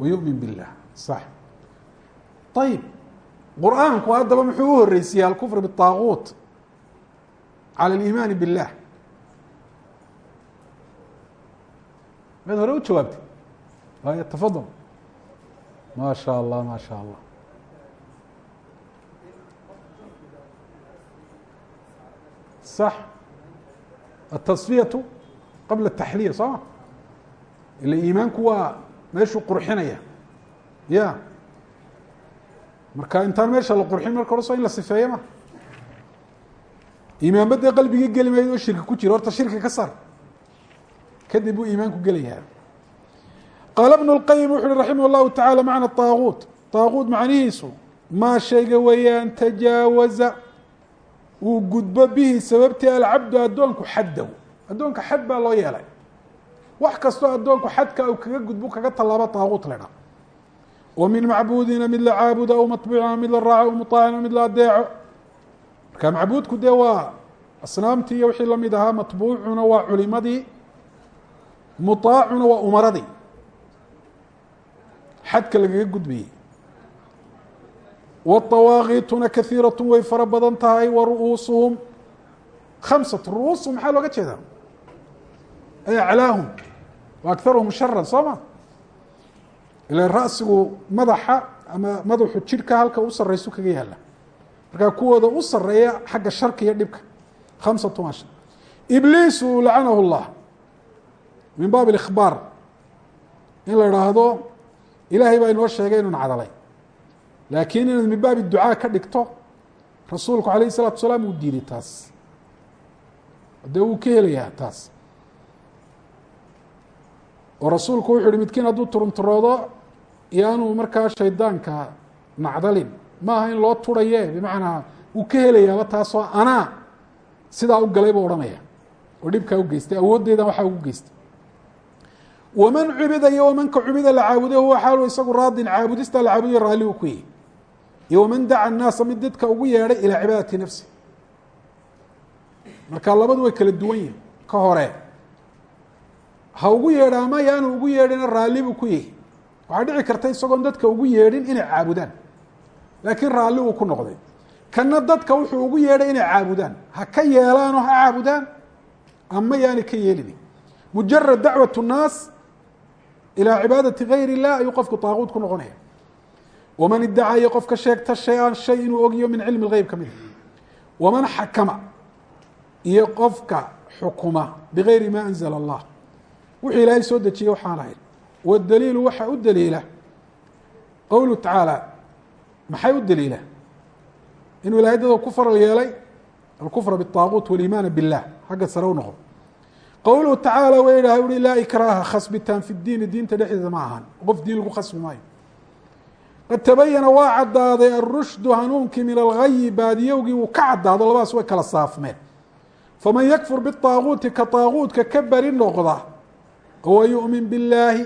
wayumin billah sax ayib qur-aanku haddaba muxuu u horeysiiyey alkufr biaaguut cala aliimaani billah mid hore u jawaabtay ay tafadal ma sha allah ma sha allah صح التصفiyatu qabla التaxliya soo ma ila iimaanku waa meeshuu qurxinaya ya marka intaan meesha la qurxin marka hore so in la sifeeyo ma iimaanba dee qalbigii geli mayd oo shirki ku jira horta shirki ka saar kadib buu iimaanku gelayaa qaala bnu اlqayim wuxu uhi raximah اllahu tacala macna طaaguut طaaguut macnihiisu maa shayga weeyaan tajaawaza uu gudbo bihi sababtii alcabdu addoonku xaddahu addoonka xad baa loo yeelay. Wax kastoo addoonku xadka uu kaga gudbu kaga tallaabo taaquut la dha wa min macbuudina mid la caabuda aw matbuucina mid la raaco aw mutaacina mid la adeeco marka macbuudku dee waa asnaamtii iyo wixii la mid ahaa matbuucuna waa culimadii mutaacuna waa umaradii. Xadka lagaga gudbayey wطawaakiituna kahiirat way fara badan tahay wa ru'uusuhum khamsat ru'uusuhum maxaa looga jeedaa? aclaahum wa akharuhum sharan soo ma ila ra'sigu madaxa ama madaxu jidhka halka u sareysu kaga yaala markaa kuwooda u sareeya xagga sharka iyo dhibka khamsatu masha ibliisu lacanahu اllah min baab اlإkhbaar in la idhaahdo ilaahay baa inoo sheegay inuu nacdalay laakiin inaad min baabi ducaa ka dhigto rasuulku alayh الsalatu salaam uu diiday taas dee wuu ka helayaa taas oo rasuulku wuxu uhi midkiin hadduu turunturoodo yaanuu markaa shaydaanka nacdalin maaha in loo turaye bimacnaa wuu ka helayaaba taasoo anaa sidaa u galay buu odhanaya. Oo dhibkaa u geystay awooddeedan waxaa ugu geystay. Waman cubida iyo wamanka cubida la caabuday huwa xaalu isagu raadin caabudista la caabuday raalli uu ku yahy iyo waman daca annaasa mid dadka ugu yeedhay ilaa cibaadati nafsi. Marka labadu way kala duwan yihiin ka hore ha ugu yeedha ama yaanu ugu yeedhina raalli buu ku yahy waxaa dhici karta isagoon dadka ugu yeedhin inay caabudaan laakiin raalli uu ku noqday kana dadka wuxuu ugu yeedhay inay caabudaan ha ka yeelaanoo ha caabudaan ama yaani ka yeelini mujarad dacwat الnaas ilى cibaadati gayr الlah ayuu qofku taaquud ku noqonaya waman iddacayo qofka sheegta shay-an shay inuu ogyo min cilmi اlgeyb ka mida waman xakama iyo qofka xukuma bigayri ma anzla اllah wuxuu ilaahay soo dejiyey waxaan ahayn wاdaliilu waxaa u daliila qowlu tacaalى maxay u daliila inuu ilahay dado ku faral yeelay alkufra bالطaaquut wاliimaana biاllah xagga sare u noqo qowluhu tacaala wa ilahay uhi laa ikraaha khasbitaan fi diini diinta dhexdeeda ma ahan qof diin lagu khasbi maayo qad tabayana waa caddaaday arushdu hanuunkii min algayi baadiyowgii wuu ka caddaado labadaas way kala saafmeen faman yakfur biطaaguuti ka طaaguutka ka beri noqda wa yu'min billaahi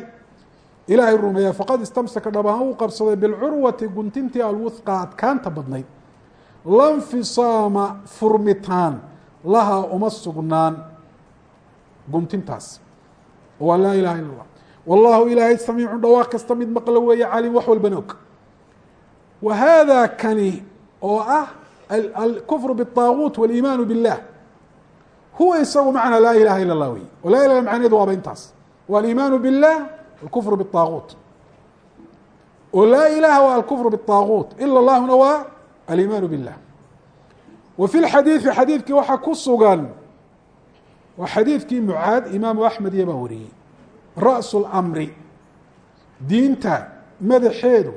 ilaahay rumeeya faqad istamsaka dhab ahaan uu qabsaday bilcurwati guntintii alwuhqa adkaanta badnayd lanfisaama furmitaan lahaa uma sugnaan guntintaas waa laa ilaha illa اllah wallahu ilaahay samiicu dhawaaq kasta mid maqlo weeye calim wax walbana og wa hada kani oo ah alkufru bالطaaguut wاliimaanu biاllah huwa isagu macna laa ilaha ila اllah wey o laa ilah macneedu waaba intaas wa aliimaanu biاllah alkufru bالطaaguut oo laa ilaha waa alkufru bالطaaguut ila اllahuna waa aliimaanu biاllah wa fi lxadiiثi xadiidkii waxaa ku sugan waa xadiidkii mucaad imaamu axmed iyo baa wariyey raأس اlmri diinta madaxeedu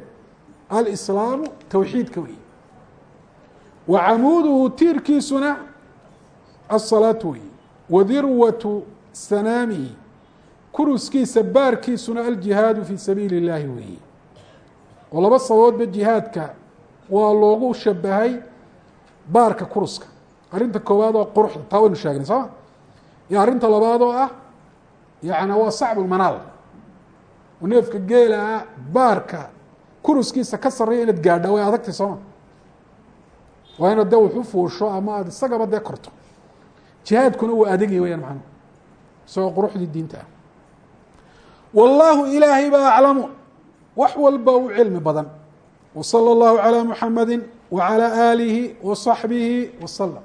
alislaamu towxiidka wey wa camuuduhu tiirkiisuna asalaatu wey wa dirwatu sanaamihi kuruskiisa baarkiisuna aljihaadu fii sabiili اllaahi weeye oo laba sababoodba jihaadka waa loogu shabahay baarka kuruska. Arrinta koowaad oo quruxda taa waynu sheegnay sooma iyo arrinta labaad oo ah yani waa sacbu manaal. Oo neefka geelaa baarka kuruskiisa ka sarreeya inaad gaadhaa way adagtay sooma waa inaad dee wuxu fuusho ama aad isagaba dee korto. Jihaadkuna uu adegay wayaan macnuhu isagoo quruxdii diinta ah wallaahu ilaahay baa aclamu wax walba u cilmi badan wa salى اllahu عalى muxamadi wa عalى aalihi wa صaxbihi waslm